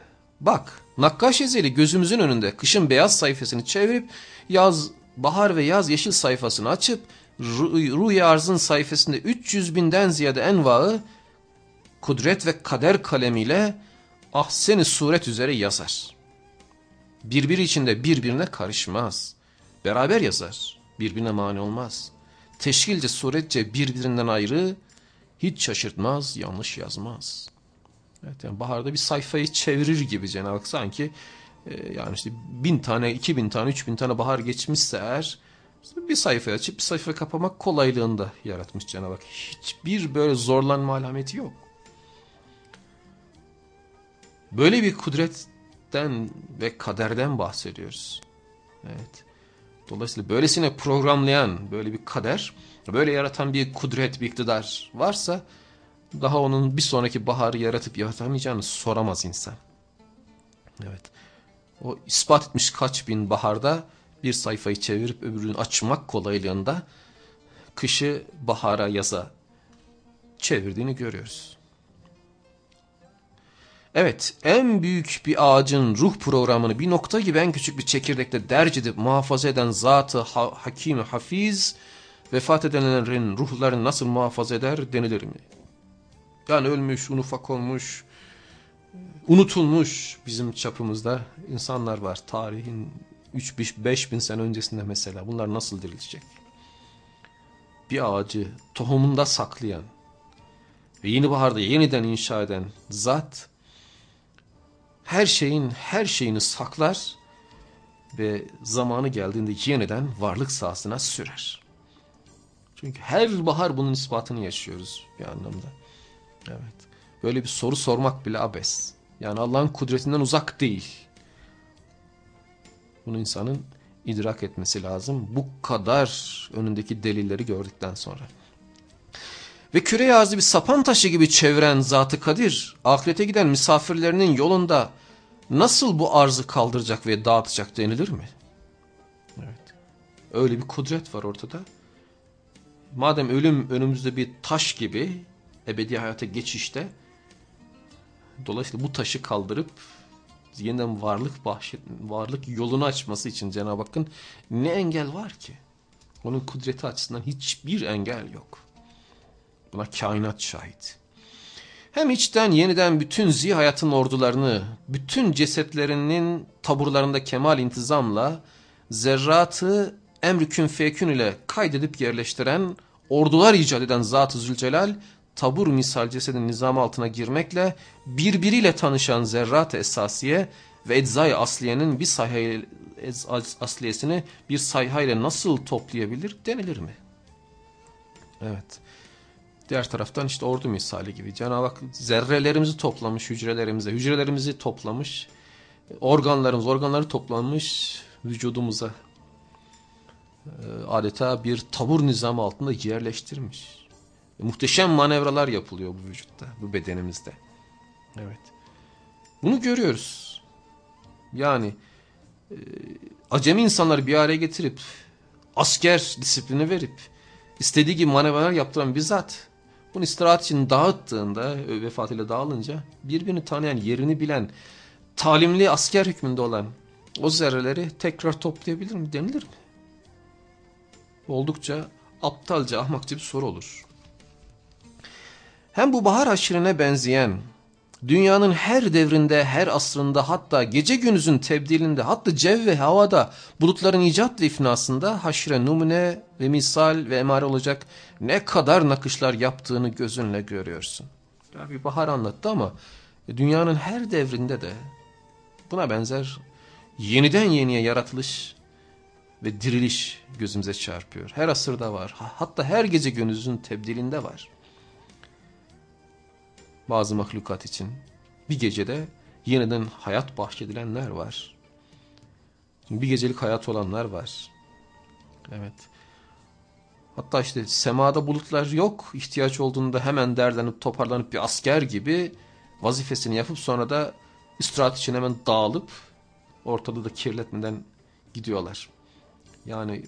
bak Nakkaş Ezeli gözümüzün önünde kışın beyaz sayfasını çevirip yaz, bahar ve yaz yeşil sayfasını açıp Ruhi Arz'ın sayfasında 300 binden ziyade envaı kudret ve kader kalemiyle ahseni suret üzere yazar. Birbiri içinde birbirine karışmaz. Beraber yazar. Birbirine mani olmaz. Teşkilce suretçe birbirinden ayrı hiç şaşırtmaz, yanlış yazmaz. Evet yani baharda bir sayfayı çevirir gibi Cenab-ı sanki e, yani işte bin tane, iki bin tane, üç bin tane bahar geçmişse eğer bir sayfa açıp bir sayfa kapamak kolaylığında yaratmış Cenab-ı Hak. Hiçbir böyle zorlanma alameti yok. Böyle bir kudretten ve kaderden bahsediyoruz. Evet. Dolayısıyla böylesine programlayan böyle bir kader, böyle yaratan bir kudret, bir iktidar varsa daha onun bir sonraki baharı yaratıp yaratamayacağını soramaz insan. Evet. O ispat etmiş kaç bin baharda bir sayfayı çevirip öbürünü açmak kolaylığında kışı bahara yaza çevirdiğini görüyoruz. Evet en büyük bir ağacın ruh programını bir nokta gibi en küçük bir çekirdekte derc edip muhafaza eden zatı ha hakim hafiz vefat edenlerin ruhlarını nasıl muhafaza eder denilir mi? Yani ölmüş, unufak olmuş, unutulmuş bizim çapımızda insanlar var. Tarihin 3-5 bin sene öncesinde mesela bunlar nasıl dirilecek? Bir ağacı tohumunda saklayan ve yeni baharda yeniden inşa eden zat her şeyin her şeyini saklar ve zamanı geldiğinde yeniden varlık sahasına sürer. Çünkü her bahar bunun ispatını yaşıyoruz bir anlamda. Evet. Böyle bir soru sormak bile abes. Yani Allah'ın kudretinden uzak değil. Bunu insanın idrak etmesi lazım. Bu kadar önündeki delilleri gördükten sonra. Ve küre ağzı bir sapan taşı gibi çeviren Zat-ı Kadir, ahirete giden misafirlerinin yolunda nasıl bu arzı kaldıracak ve dağıtacak denilir mi? Evet. Öyle bir kudret var ortada. Madem ölüm önümüzde bir taş gibi ebedi hayata geçişte dolayısıyla bu taşı kaldırıp yeniden varlık bahşet, varlık yolunu açması için Cenab-ı Hakk'ın ne engel var ki? Onun kudreti açısından hiçbir engel yok. Buna kainat şahit. Hem içten yeniden bütün zihayatın ordularını, bütün cesetlerinin taburlarında kemal intizamla, zerratı emri kün fekün ile kaydedip yerleştiren, ordular icat eden Zat-ı Zülcelal, tabur misal cesedin nizamı altına girmekle birbiriyle tanışan zerrat esasiye ve eczai asliyenin bir sayha asliyesini bir sayhayla nasıl toplayabilir denilir mi? Evet. Diğer taraftan işte ordu misali gibi Cenab-ı Hak zerrelerimizi toplamış hücrelerimize, hücrelerimizi toplamış, organlarımız, organları toplamış vücudumuza e, adeta bir tabur nizamı altında yerleştirmiş. Muhteşem manevralar yapılıyor bu vücutta, bu bedenimizde. Evet. Bunu görüyoruz. Yani e, acemi insanları bir araya getirip asker disiplini verip istediği gibi manevralar yaptıran bir zat bunu istirahat için dağıttığında vefatıyla dağılınca birbirini tanıyan yerini bilen talimli asker hükmünde olan o zerreleri tekrar toplayabilir mi denilir mi? Oldukça aptalca ahmakça bir soru olur. Hem bu bahar haşirine benzeyen, dünyanın her devrinde, her asrında hatta gece gündüzün tebdilinde hatta cev ve havada bulutların icat ve ifnasında haşire numune ve misal ve emare olacak ne kadar nakışlar yaptığını gözünle görüyorsun. Bir bahar anlattı ama dünyanın her devrinde de buna benzer yeniden yeniye yaratılış ve diriliş gözümüze çarpıyor. Her asırda var. Hatta her gece gündüzün tebdilinde var bazı mahlukat için. Bir gecede yeniden hayat bahşedilenler var. Bir gecelik hayat olanlar var. Evet. Hatta işte semada bulutlar yok. İhtiyaç olduğunda hemen derlenip toparlanıp bir asker gibi vazifesini yapıp sonra da istirahat için hemen dağılıp ortalığı da kirletmeden gidiyorlar. Yani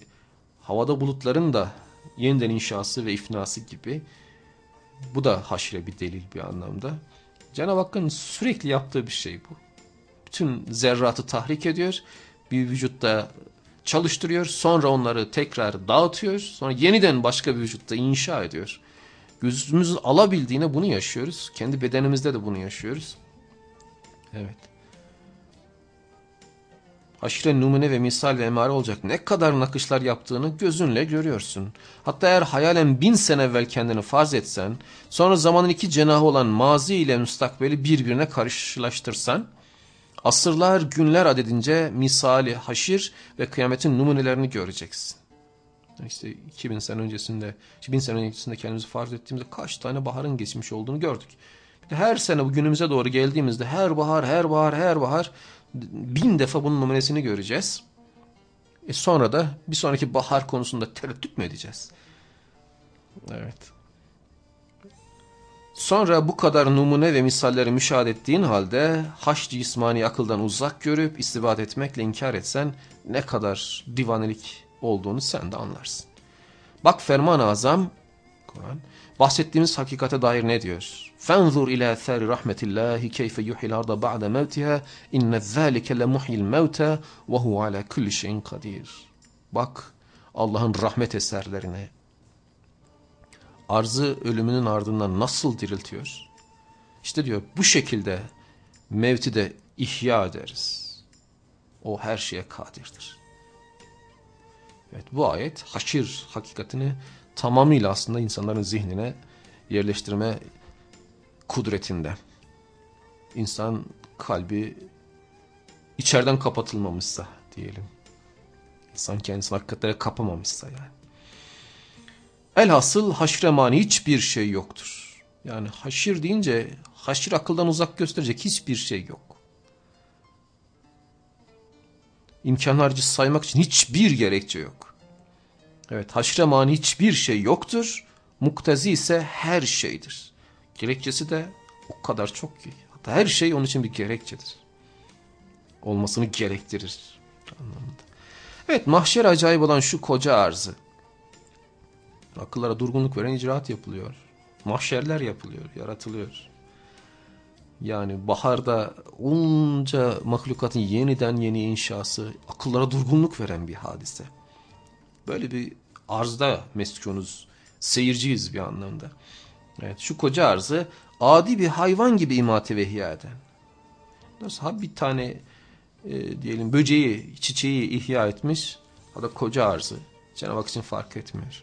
havada bulutların da yeniden inşası ve ifnası gibi bu da haşre bir delil bir anlamda. Cenab-ı Hakk'ın sürekli yaptığı bir şey bu. Bütün zerratı tahrik ediyor. Bir vücutta çalıştırıyor. Sonra onları tekrar dağıtıyor. Sonra yeniden başka bir vücutta inşa ediyor. Gözümüz alabildiğine bunu yaşıyoruz. Kendi bedenimizde de bunu yaşıyoruz. Evet. Haşire numune ve misal ve emare olacak ne kadar nakışlar yaptığını gözünle görüyorsun. Hatta eğer hayalen bin sene evvel kendini farz etsen, sonra zamanın iki cenahı olan mazi ile müstakbeli birbirine karşılaştırsan, asırlar günler adedince misali haşir ve kıyametin numunelerini göreceksin. İşte 2000 sene öncesinde, 2000 sene öncesinde kendimizi farz ettiğimizde kaç tane baharın geçmiş olduğunu gördük. Her sene bu günümüze doğru geldiğimizde her bahar, her bahar, her bahar bin defa bunun numunesini göreceğiz. E sonra da bir sonraki bahar konusunda tereddüt mü edeceğiz? Evet. Sonra bu kadar numune ve misalleri müşahede ettiğin halde haş cismani akıldan uzak görüp istibat etmekle inkar etsen ne kadar divanelik olduğunu sen de anlarsın. Bak ferman-ı azam Kur'an bahsettiğimiz hakikate dair ne diyor? فَانْظُرْ اِلَى ثَارِ رَحْمَةِ اللّٰهِ كَيْفَ يُحِي الْاَرْضَ بَعْدَ مَوْتِهَا اِنَّ ذَٰلِكَ لَمُحْيِ الْمَوْتَى وَهُوَ عَلَى كُلِّ شَيْءٍ قَدِيرٌ Bak Allah'ın rahmet eserlerine. Arzı ölümünün ardından nasıl diriltiyor? İşte diyor bu şekilde mevti de ihya ederiz. O her şeye kadirdir. Evet bu ayet haşir hakikatini tamamıyla aslında insanların zihnine yerleştirme kudretinde. İnsan kalbi içeriden kapatılmamışsa diyelim. İnsan kendisini hakikatlere kapamamışsa yani. Elhasıl haşre mani hiçbir şey yoktur. Yani haşir deyince haşir akıldan uzak gösterecek hiçbir şey yok. İmkan harcı saymak için hiçbir gerekçe yok. Evet haşre mani hiçbir şey yoktur. Muktezi ise her şeydir. Gerekçesi de o kadar çok ki. Hatta her şey onun için bir gerekçedir. Olmasını gerektirir anlamında. Evet mahşer acayip olan şu koca arzı. Akıllara durgunluk veren icraat yapılıyor. Mahşerler yapılıyor, yaratılıyor. Yani baharda onca mahlukatın yeniden yeni inşası akıllara durgunluk veren bir hadise. Böyle bir arzda meskunuz, seyirciyiz bir anlamda. Evet, şu koca arzı adi bir hayvan gibi imate ve ihya eden. Nasıl bir tane e, diyelim böceği, çiçeği ihya etmiş. O da koca arzı. Cenab-ı Hak için fark etmiyor.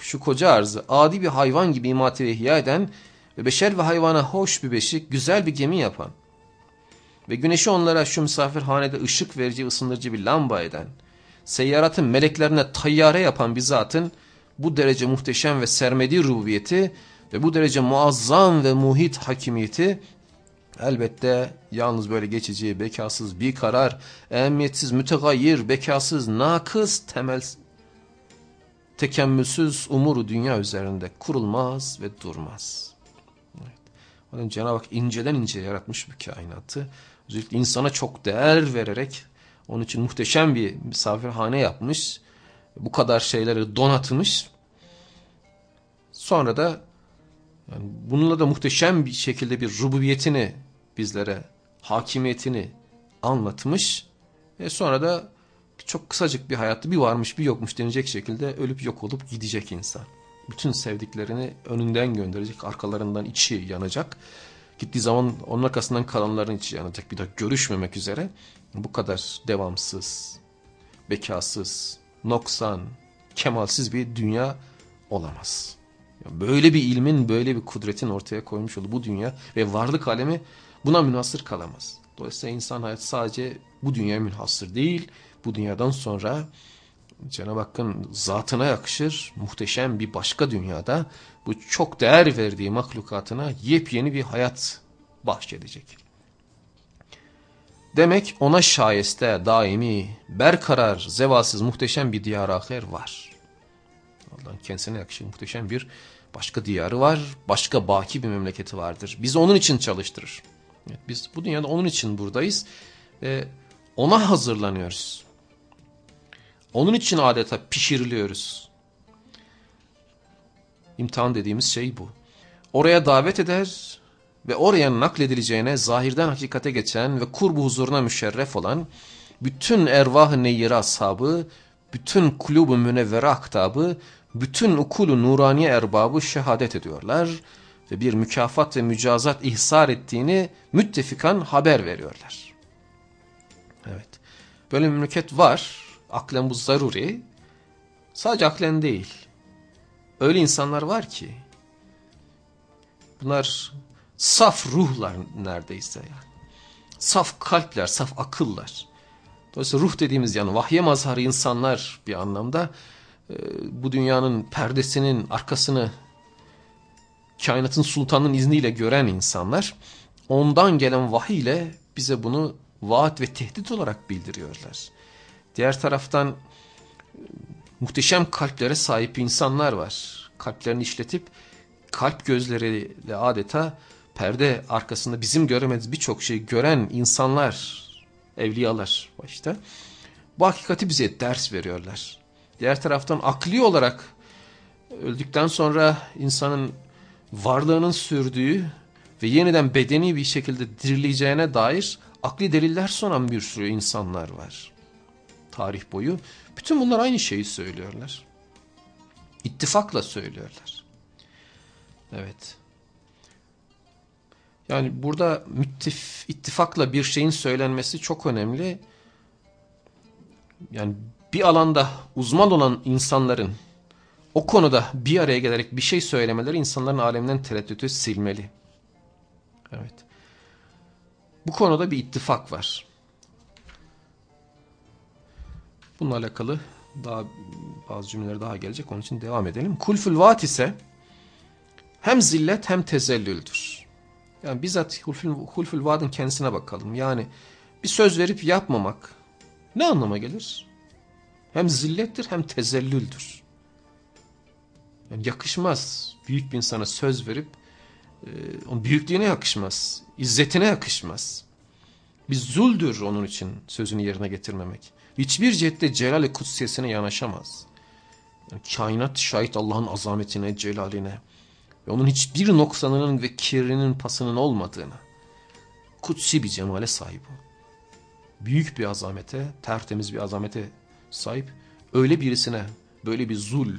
Şu koca arzı adi bir hayvan gibi imate ve ihya eden ve beşer ve hayvana hoş bir beşik, güzel bir gemi yapan ve güneşi onlara şu misafirhanede ışık verici, ısındırıcı bir lamba eden, seyyaratın meleklerine tayyare yapan bir zatın bu derece muhteşem ve sermedi rububiyeti ve bu derece muazzam ve muhit hakimiyeti elbette yalnız böyle geçici, bekasız, bir karar, ehemmiyetsiz, mütegayir, bekasız, nakıs, temel, tekemmülsüz umuru dünya üzerinde kurulmaz ve durmaz. Evet. Cenab-ı Hak inceden ince yaratmış bu kainatı. Özellikle insana çok değer vererek onun için muhteşem bir misafirhane yapmış. Bu kadar şeyleri donatmış. Sonra da yani bununla da muhteşem bir şekilde bir rububiyetini bizlere, hakimiyetini anlatmış. Ve sonra da çok kısacık bir hayatta bir varmış bir yokmuş denecek şekilde ölüp yok olup gidecek insan. Bütün sevdiklerini önünden gönderecek, arkalarından içi yanacak. Gittiği zaman onun arkasından kalanların içi yanacak. Bir daha görüşmemek üzere bu kadar devamsız, bekasız, noksan, kemalsiz bir dünya olamaz. Böyle bir ilmin, böyle bir kudretin ortaya koymuş olduğu bu dünya ve varlık alemi buna münhasır kalamaz. Dolayısıyla insan hayatı sadece bu dünyaya münhasır değil, bu dünyadan sonra Cenab-ı Hakk'ın zatına yakışır muhteşem bir başka dünyada bu çok değer verdiği mahlukatına yepyeni bir hayat bahşedecek. Demek ona şayeste, daimi, berkarar, zevasız muhteşem bir diyar aher var. Allah'ın kendisine yakışır muhteşem bir başka diyarı var, başka baki bir memleketi vardır. Biz onun için çalıştırır. Evet, biz bu dünyada onun için buradayız ve ona hazırlanıyoruz. Onun için adeta pişiriliyoruz. İmtihan dediğimiz şey bu. Oraya davet eder ve oraya nakledileceğine zahirden hakikate geçen ve kurbu huzuruna müşerref olan bütün ervah-ı neyyire ashabı, bütün kulub-u münevvere aktabı, bütün ukulu nuraniye erbabı şehadet ediyorlar ve bir mükafat ve mücazat ihsar ettiğini müttefikan haber veriyorlar. Evet. Böyle memleket var. Aklen bu zaruri. Sadece aklen değil. Öyle insanlar var ki bunlar saf ruhlar neredeyse yani. Saf kalpler, saf akıllar. Dolayısıyla ruh dediğimiz yani vahye mazharı insanlar bir anlamda e, bu dünyanın perdesinin arkasını kainatın sultanının izniyle gören insanlar ondan gelen vahiy ile bize bunu vaat ve tehdit olarak bildiriyorlar. Diğer taraftan muhteşem kalplere sahip insanlar var. Kalplerini işletip kalp gözleriyle adeta perde arkasında bizim göremediğimiz birçok şeyi gören insanlar, evliyalar başta. Bu hakikati bize ders veriyorlar. Diğer taraftan akli olarak öldükten sonra insanın varlığının sürdüğü ve yeniden bedeni bir şekilde dirileceğine dair akli deliller sunan bir sürü insanlar var. Tarih boyu. Bütün bunlar aynı şeyi söylüyorlar. İttifakla söylüyorlar. Evet. Yani burada müttif, ittifakla bir şeyin söylenmesi çok önemli. Yani bir alanda uzman olan insanların o konuda bir araya gelerek bir şey söylemeleri insanların aleminden tereddütü silmeli. Evet. Bu konuda bir ittifak var. Bununla alakalı daha bazı cümleler daha gelecek. Onun için devam edelim. Kulfül vaat ise hem zillet hem tezellüldür. Yani bizzat hulfül, hulfül vaadin kendisine bakalım. Yani bir söz verip yapmamak ne anlama gelir? Hem zillettir hem tezellüldür. Yani yakışmaz büyük bir insana söz verip e, onun büyüklüğüne yakışmaz. İzzetine yakışmaz. Bir zuldür onun için sözünü yerine getirmemek. Hiçbir cihette celal-i kutsiyesine yanaşamaz. Yani kainat şahit Allah'ın azametine, celaline ve onun hiçbir noksanının ve kirinin pasının olmadığını kutsi bir cemale sahip o. Büyük bir azamete, tertemiz bir azamete sahip öyle birisine böyle bir zul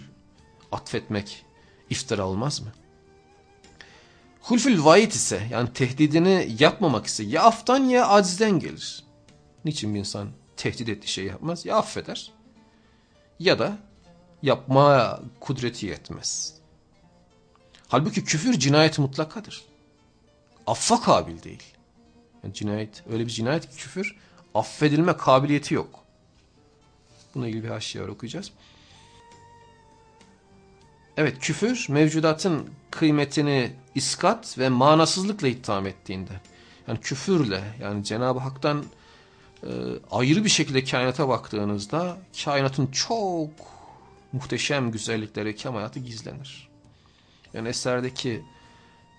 atfetmek iftira olmaz mı? Hulfül vaid ise yani tehdidini yapmamak ise ya aftan ya acizden gelir. Niçin bir insan tehdit ettiği şeyi yapmaz? Ya affeder ya da yapma kudreti yetmez. Halbuki küfür cinayet mutlakadır. Affa kabil değil. Yani cinayet öyle bir cinayet ki küfür affedilme kabiliyeti yok. Buna ilgili bir haşiye var okuyacağız. Evet küfür mevcudatın kıymetini iskat ve manasızlıkla itham ettiğinde. Yani küfürle yani Cenab-ı Hak'tan e, ayrı bir şekilde kainata baktığınızda kainatın çok muhteşem güzellikleri, kemalatı gizlenir. Yani eserdeki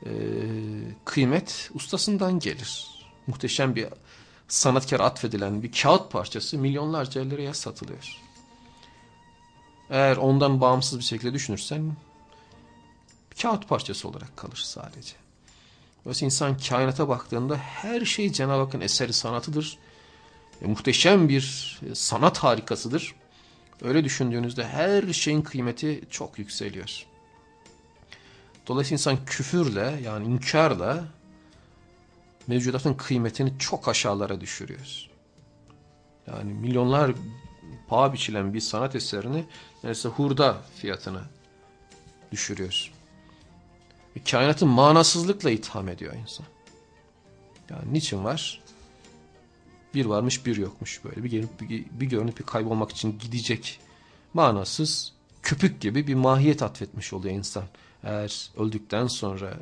e, kıymet ustasından gelir. Muhteşem bir sanatkar atfedilen bir kağıt parçası milyonlarca liraya satılıyor. Eğer ondan bağımsız bir şekilde düşünürsen bir kağıt parçası olarak kalır sadece. Dolayısıyla insan kainata baktığında her şey Cenab-ı Hakk'ın eseri sanatıdır. E, muhteşem bir e, sanat harikasıdır. Öyle düşündüğünüzde her şeyin kıymeti çok yükseliyor. Dolayısıyla insan küfürle yani inkarla mevcudatın kıymetini çok aşağılara düşürüyor. Yani milyonlar paha biçilen bir sanat eserini neredeyse hurda fiyatına düşürüyor. Ve kainatı manasızlıkla itham ediyor insan. Yani niçin var? Bir varmış bir yokmuş böyle bir, gelip, bir, bir görünüp bir kaybolmak için gidecek manasız köpük gibi bir mahiyet atfetmiş oluyor insan. Eğer öldükten sonra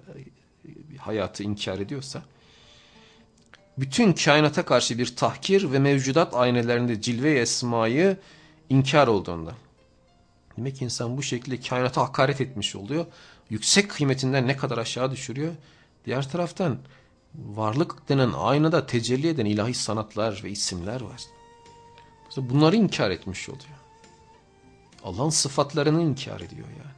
hayatı inkar ediyorsa bütün kainata karşı bir tahkir ve mevcudat aynelerinde cilve esmayı inkar olduğunda. Demek ki insan bu şekilde kainata hakaret etmiş oluyor. Yüksek kıymetinden ne kadar aşağı düşürüyor. Diğer taraftan varlık denen aynada tecelli eden ilahi sanatlar ve isimler var. Bunları inkar etmiş oluyor. Allah'ın sıfatlarını inkar ediyor yani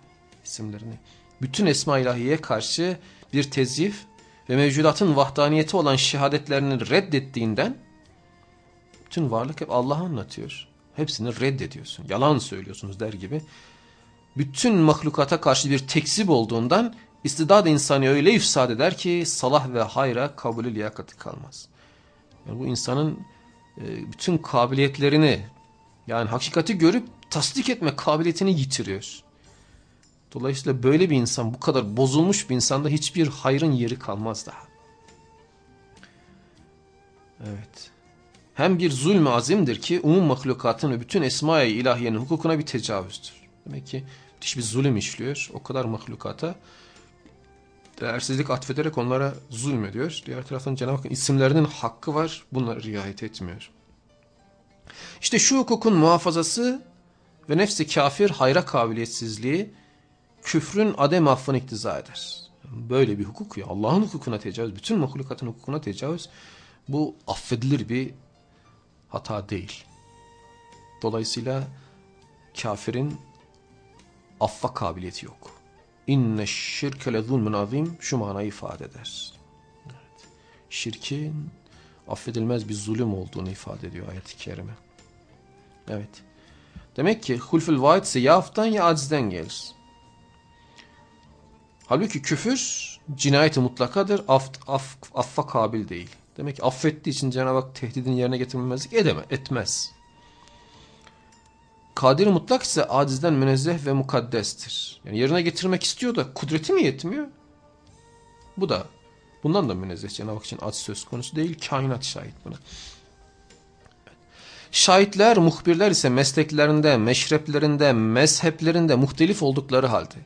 isimlerini. Bütün esma ilahiye karşı bir tezyif ve mevcudatın vahdaniyeti olan şehadetlerini reddettiğinden bütün varlık hep Allah'ı anlatıyor. Hepsini reddediyorsun. Yalan söylüyorsunuz der gibi. Bütün mahlukata karşı bir tekzip olduğundan istidad insanı öyle ifsad eder ki salah ve hayra kabulü liyakati kalmaz. Yani bu insanın e, bütün kabiliyetlerini yani hakikati görüp tasdik etme kabiliyetini yitiriyor. Dolayısıyla böyle bir insan bu kadar bozulmuş bir insanda hiçbir hayrın yeri kalmaz daha. Evet. Hem bir zulmü azimdir ki umum mahlukatın ve bütün esma-i ilahiyenin hukukuna bir tecavüzdür. Demek ki müthiş bir zulüm işliyor. O kadar mahlukata değersizlik atfederek onlara zulmediyor. Diğer taraftan Cenab-ı Hakk'ın isimlerinin hakkı var. Bunları riayet etmiyor. İşte şu hukukun muhafazası ve nefsi kafir hayra kabiliyetsizliği küfrün adem affını iktiza eder. Böyle bir hukuk ya Allah'ın hukukuna tecavüz, bütün mahlukatın hukukuna tecavüz bu affedilir bir hata değil. Dolayısıyla kafirin affa kabiliyeti yok. İnne şirke le zulmün azim şu manayı ifade eder. Evet. Şirkin affedilmez bir zulüm olduğunu ifade ediyor ayet-i kerime. Evet. Demek ki hulful vaid ise ya aftan ya acizden gelir. Halbuki küfür cinayeti mutlakadır, af, af, affa kabil değil. Demek ki affettiği için Cenab-ı Hak tehdidin yerine getirmemezlik edeme, etmez. Kadir mutlak ise acizden münezzeh ve mukaddestir. Yani yerine getirmek istiyor da kudreti mi yetmiyor? Bu da bundan da münezzeh Cenab-ı Hak için aciz söz konusu değil, kainat şahit buna. Şahitler, muhbirler ise mesleklerinde, meşreplerinde, mezheplerinde muhtelif oldukları halde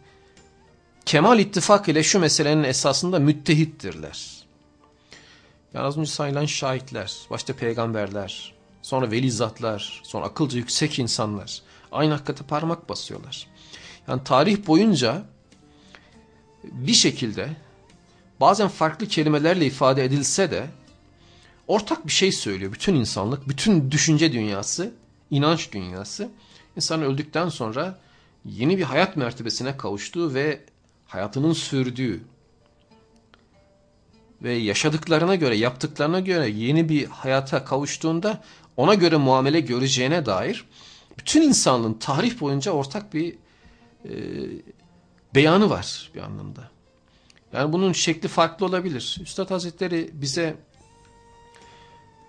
kemal ittifak ile şu meselenin esasında müttehittirler. Yani az önce sayılan şahitler, başta peygamberler, sonra velizatlar, sonra akılca yüksek insanlar aynı hakikate parmak basıyorlar. Yani tarih boyunca bir şekilde bazen farklı kelimelerle ifade edilse de ortak bir şey söylüyor. Bütün insanlık, bütün düşünce dünyası, inanç dünyası insan öldükten sonra yeni bir hayat mertebesine kavuştuğu ve hayatının sürdüğü ve yaşadıklarına göre, yaptıklarına göre yeni bir hayata kavuştuğunda ona göre muamele göreceğine dair bütün insanlığın tarih boyunca ortak bir e, beyanı var bir anlamda. Yani bunun şekli farklı olabilir. Üstad Hazretleri bize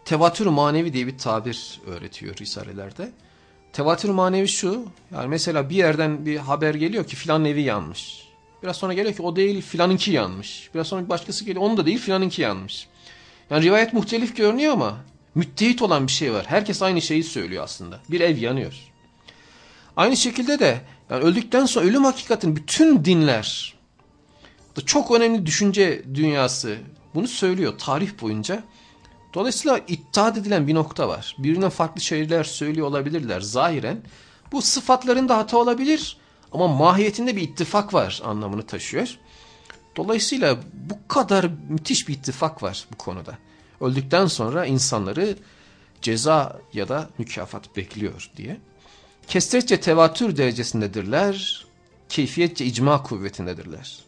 tevatür manevi diye bir tabir öğretiyor risalelerde. Tevatür manevi şu, yani mesela bir yerden bir haber geliyor ki filan evi yanmış. Biraz sonra geliyor ki o değil filanınki yanmış. Biraz sonra başkası geliyor onun da değil filanınki yanmış. Yani rivayet muhtelif görünüyor ama müttehit olan bir şey var. Herkes aynı şeyi söylüyor aslında. Bir ev yanıyor. Aynı şekilde de yani öldükten sonra ölüm hakikatin bütün dinler çok önemli düşünce dünyası bunu söylüyor tarih boyunca. Dolayısıyla iddia edilen bir nokta var. Birbirinden farklı şeyler söylüyor olabilirler zahiren. Bu sıfatlarında hata olabilir ama mahiyetinde bir ittifak var anlamını taşıyor. Dolayısıyla bu kadar müthiş bir ittifak var bu konuda. Öldükten sonra insanları ceza ya da mükafat bekliyor diye. Kesretçe tevatür derecesindedirler, keyfiyetçe icma kuvvetindedirler.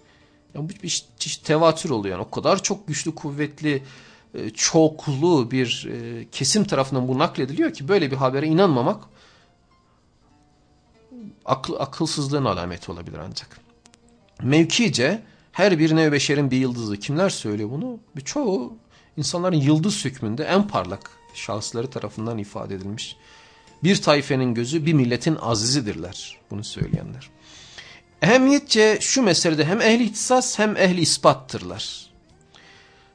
Yani bir çeşit tevatür oluyor. Yani o kadar çok güçlü, kuvvetli, e, çoklu bir e, kesim tarafından bu naklediliyor ki böyle bir habere inanmamak akıl, akılsızlığın alameti olabilir ancak. Mevkice her bir nev beşerin bir yıldızı. Kimler söylüyor bunu? Birçoğu insanların yıldız hükmünde en parlak şahısları tarafından ifade edilmiş. Bir tayfenin gözü bir milletin azizidirler. Bunu söyleyenler. Ehemmiyetçe şu meselede hem ehli ihtisas hem ehli ispattırlar.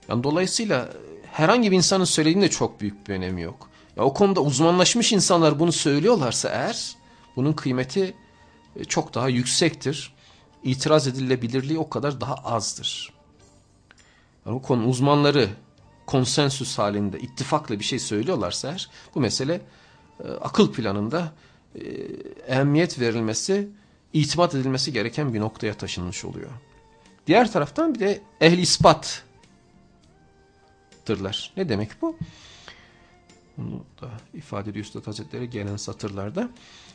Yani dolayısıyla herhangi bir insanın söylediğinde çok büyük bir önemi yok. Ya o konuda uzmanlaşmış insanlar bunu söylüyorlarsa eğer bunun kıymeti çok daha yüksektir. İtiraz edilebilirliği o kadar daha azdır. Yani bu konu uzmanları konsensüs halinde ittifakla bir şey söylüyorlarsa eğer bu mesele e, akıl planında e, ehemmiyet verilmesi, itimat edilmesi gereken bir noktaya taşınmış oluyor. Diğer taraftan bir de ehli ispattırlar. Ne demek bu? Bunu da ifade ediyor Üstad Hazretleri gelen satırlarda.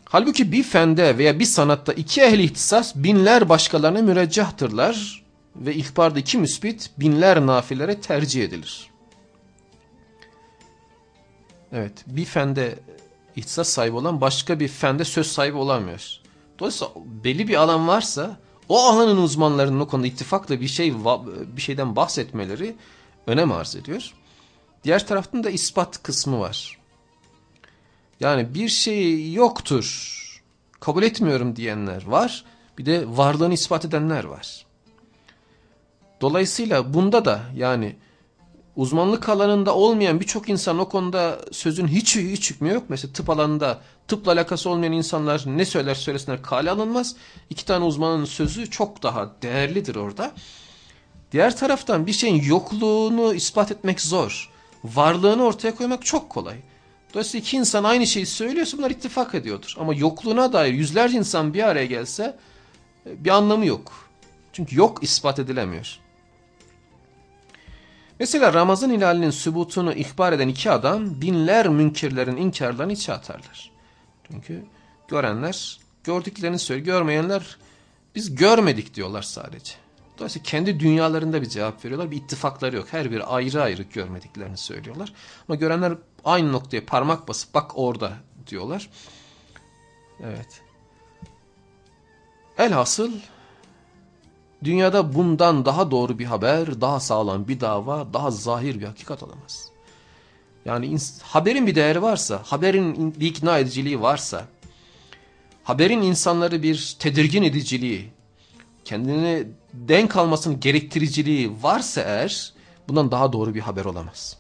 Halbuki bir fende veya bir sanatta iki ehli ihtisas binler başkalarına müreccahtırlar ve ihbarda iki müsbit binler nafilere tercih edilir. Evet bir fende ihtisas sahibi olan başka bir fende söz sahibi olamıyor. Dolayısıyla belli bir alan varsa o alanın uzmanlarının o konuda ittifakla bir şey bir şeyden bahsetmeleri önem arz ediyor. Diğer taraftan da ispat kısmı var. Yani bir şey yoktur, kabul etmiyorum diyenler var. Bir de varlığını ispat edenler var. Dolayısıyla bunda da yani uzmanlık alanında olmayan birçok insan o konuda sözün hiç, hiç hükmü yok. Mesela tıp alanında tıpla alakası olmayan insanlar ne söyler söylesinler kale alınmaz. İki tane uzmanın sözü çok daha değerlidir orada. Diğer taraftan bir şeyin yokluğunu ispat etmek zor. Varlığını ortaya koymak çok kolay. Dolayısıyla iki insan aynı şeyi söylüyorsa bunlar ittifak ediyordur. Ama yokluğuna dair yüzlerce insan bir araya gelse e, bir anlamı yok. Çünkü yok ispat edilemiyor. Mesela Ramazan hilalinin sübutunu ihbar eden iki adam binler münkirlerin inkarlarını içe atarlar. Çünkü görenler gördüklerini söylüyor, görmeyenler biz görmedik diyorlar sadece. Dolayısıyla kendi dünyalarında bir cevap veriyorlar. Bir ittifakları yok. Her biri ayrı ayrı görmediklerini söylüyorlar. Ama görenler aynı noktaya parmak basıp bak orada diyorlar. Evet. Elhasıl dünyada bundan daha doğru bir haber, daha sağlam bir dava, daha zahir bir hakikat olamaz. Yani haberin bir değeri varsa, haberin bir ikna ediciliği varsa, haberin insanları bir tedirgin ediciliği, kendini denk almasının gerektiriciliği varsa eğer bundan daha doğru bir haber olamaz.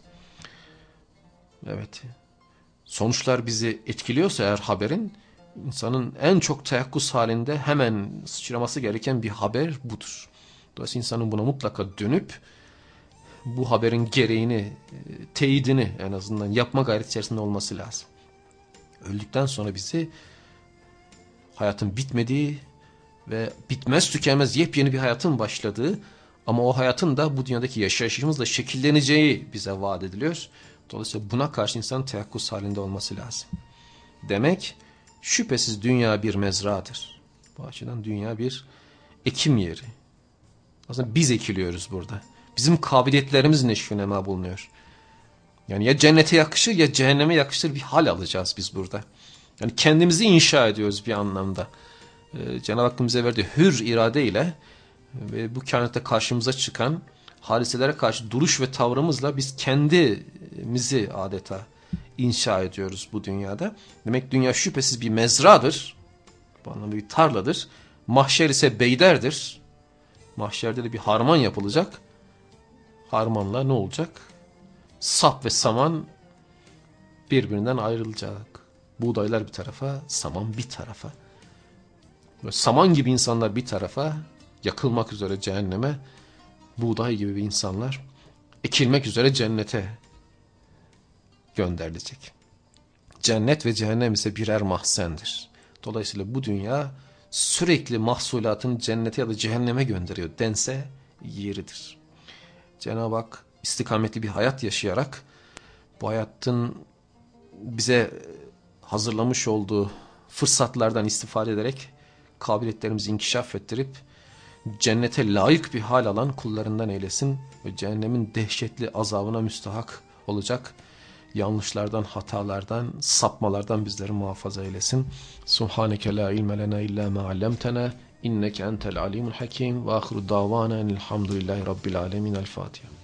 Evet. Sonuçlar bizi etkiliyorsa eğer haberin insanın en çok teyakkuz halinde hemen sıçraması gereken bir haber budur. Dolayısıyla insanın buna mutlaka dönüp bu haberin gereğini, e, teyidini en azından yapma gayret içerisinde olması lazım. Öldükten sonra bizi hayatın bitmediği ve bitmez tükenmez yepyeni bir hayatın başladığı ama o hayatın da bu dünyadaki yaşayışımızla şekilleneceği bize vaat ediliyor. Dolayısıyla buna karşı insan teyakkuz halinde olması lazım. Demek şüphesiz dünya bir mezradır. Bu açıdan dünya bir ekim yeri. Aslında biz ekiliyoruz burada. Bizim kabiliyetlerimiz neşvünema bulunuyor. Yani ya cennete yakışır ya cehenneme yakışır bir hal alacağız biz burada. Yani kendimizi inşa ediyoruz bir anlamda. Ee, Cenab-ı Hakk'ın bize verdiği hür irade ile ve bu kainatta karşımıza çıkan hadiselere karşı duruş ve tavrımızla biz kendimizi adeta inşa ediyoruz bu dünyada. Demek dünya şüphesiz bir mezradır. Bu anlamda bir tarladır. Mahşer ise beyderdir. Mahşerde de bir harman yapılacak. Harmanla ne olacak? Sap ve saman birbirinden ayrılacak. Buğdaylar bir tarafa, saman bir tarafa. Böyle saman gibi insanlar bir tarafa, yakılmak üzere cehenneme, buğday gibi bir insanlar ekilmek üzere cennete gönderilecek. Cennet ve cehennem ise birer mahzendir. Dolayısıyla bu dünya sürekli mahsulatını cennete ya da cehenneme gönderiyor dense yeridir. Cenab-ı Hak istikametli bir hayat yaşayarak bu hayatın bize hazırlamış olduğu fırsatlardan istifade ederek kabiliyetlerimizi inkişaf ettirip cennete layık bir hal alan kullarından eylesin ve cehennemin dehşetli azabına müstahak olacak yanlışlardan, hatalardan, sapmalardan bizleri muhafaza eylesin. Subhaneke la ilme lena illa ma allamtena inneke entel alimul hakim ve ahiru davana enilhamdülillahi rabbil alemin. El Fatiha.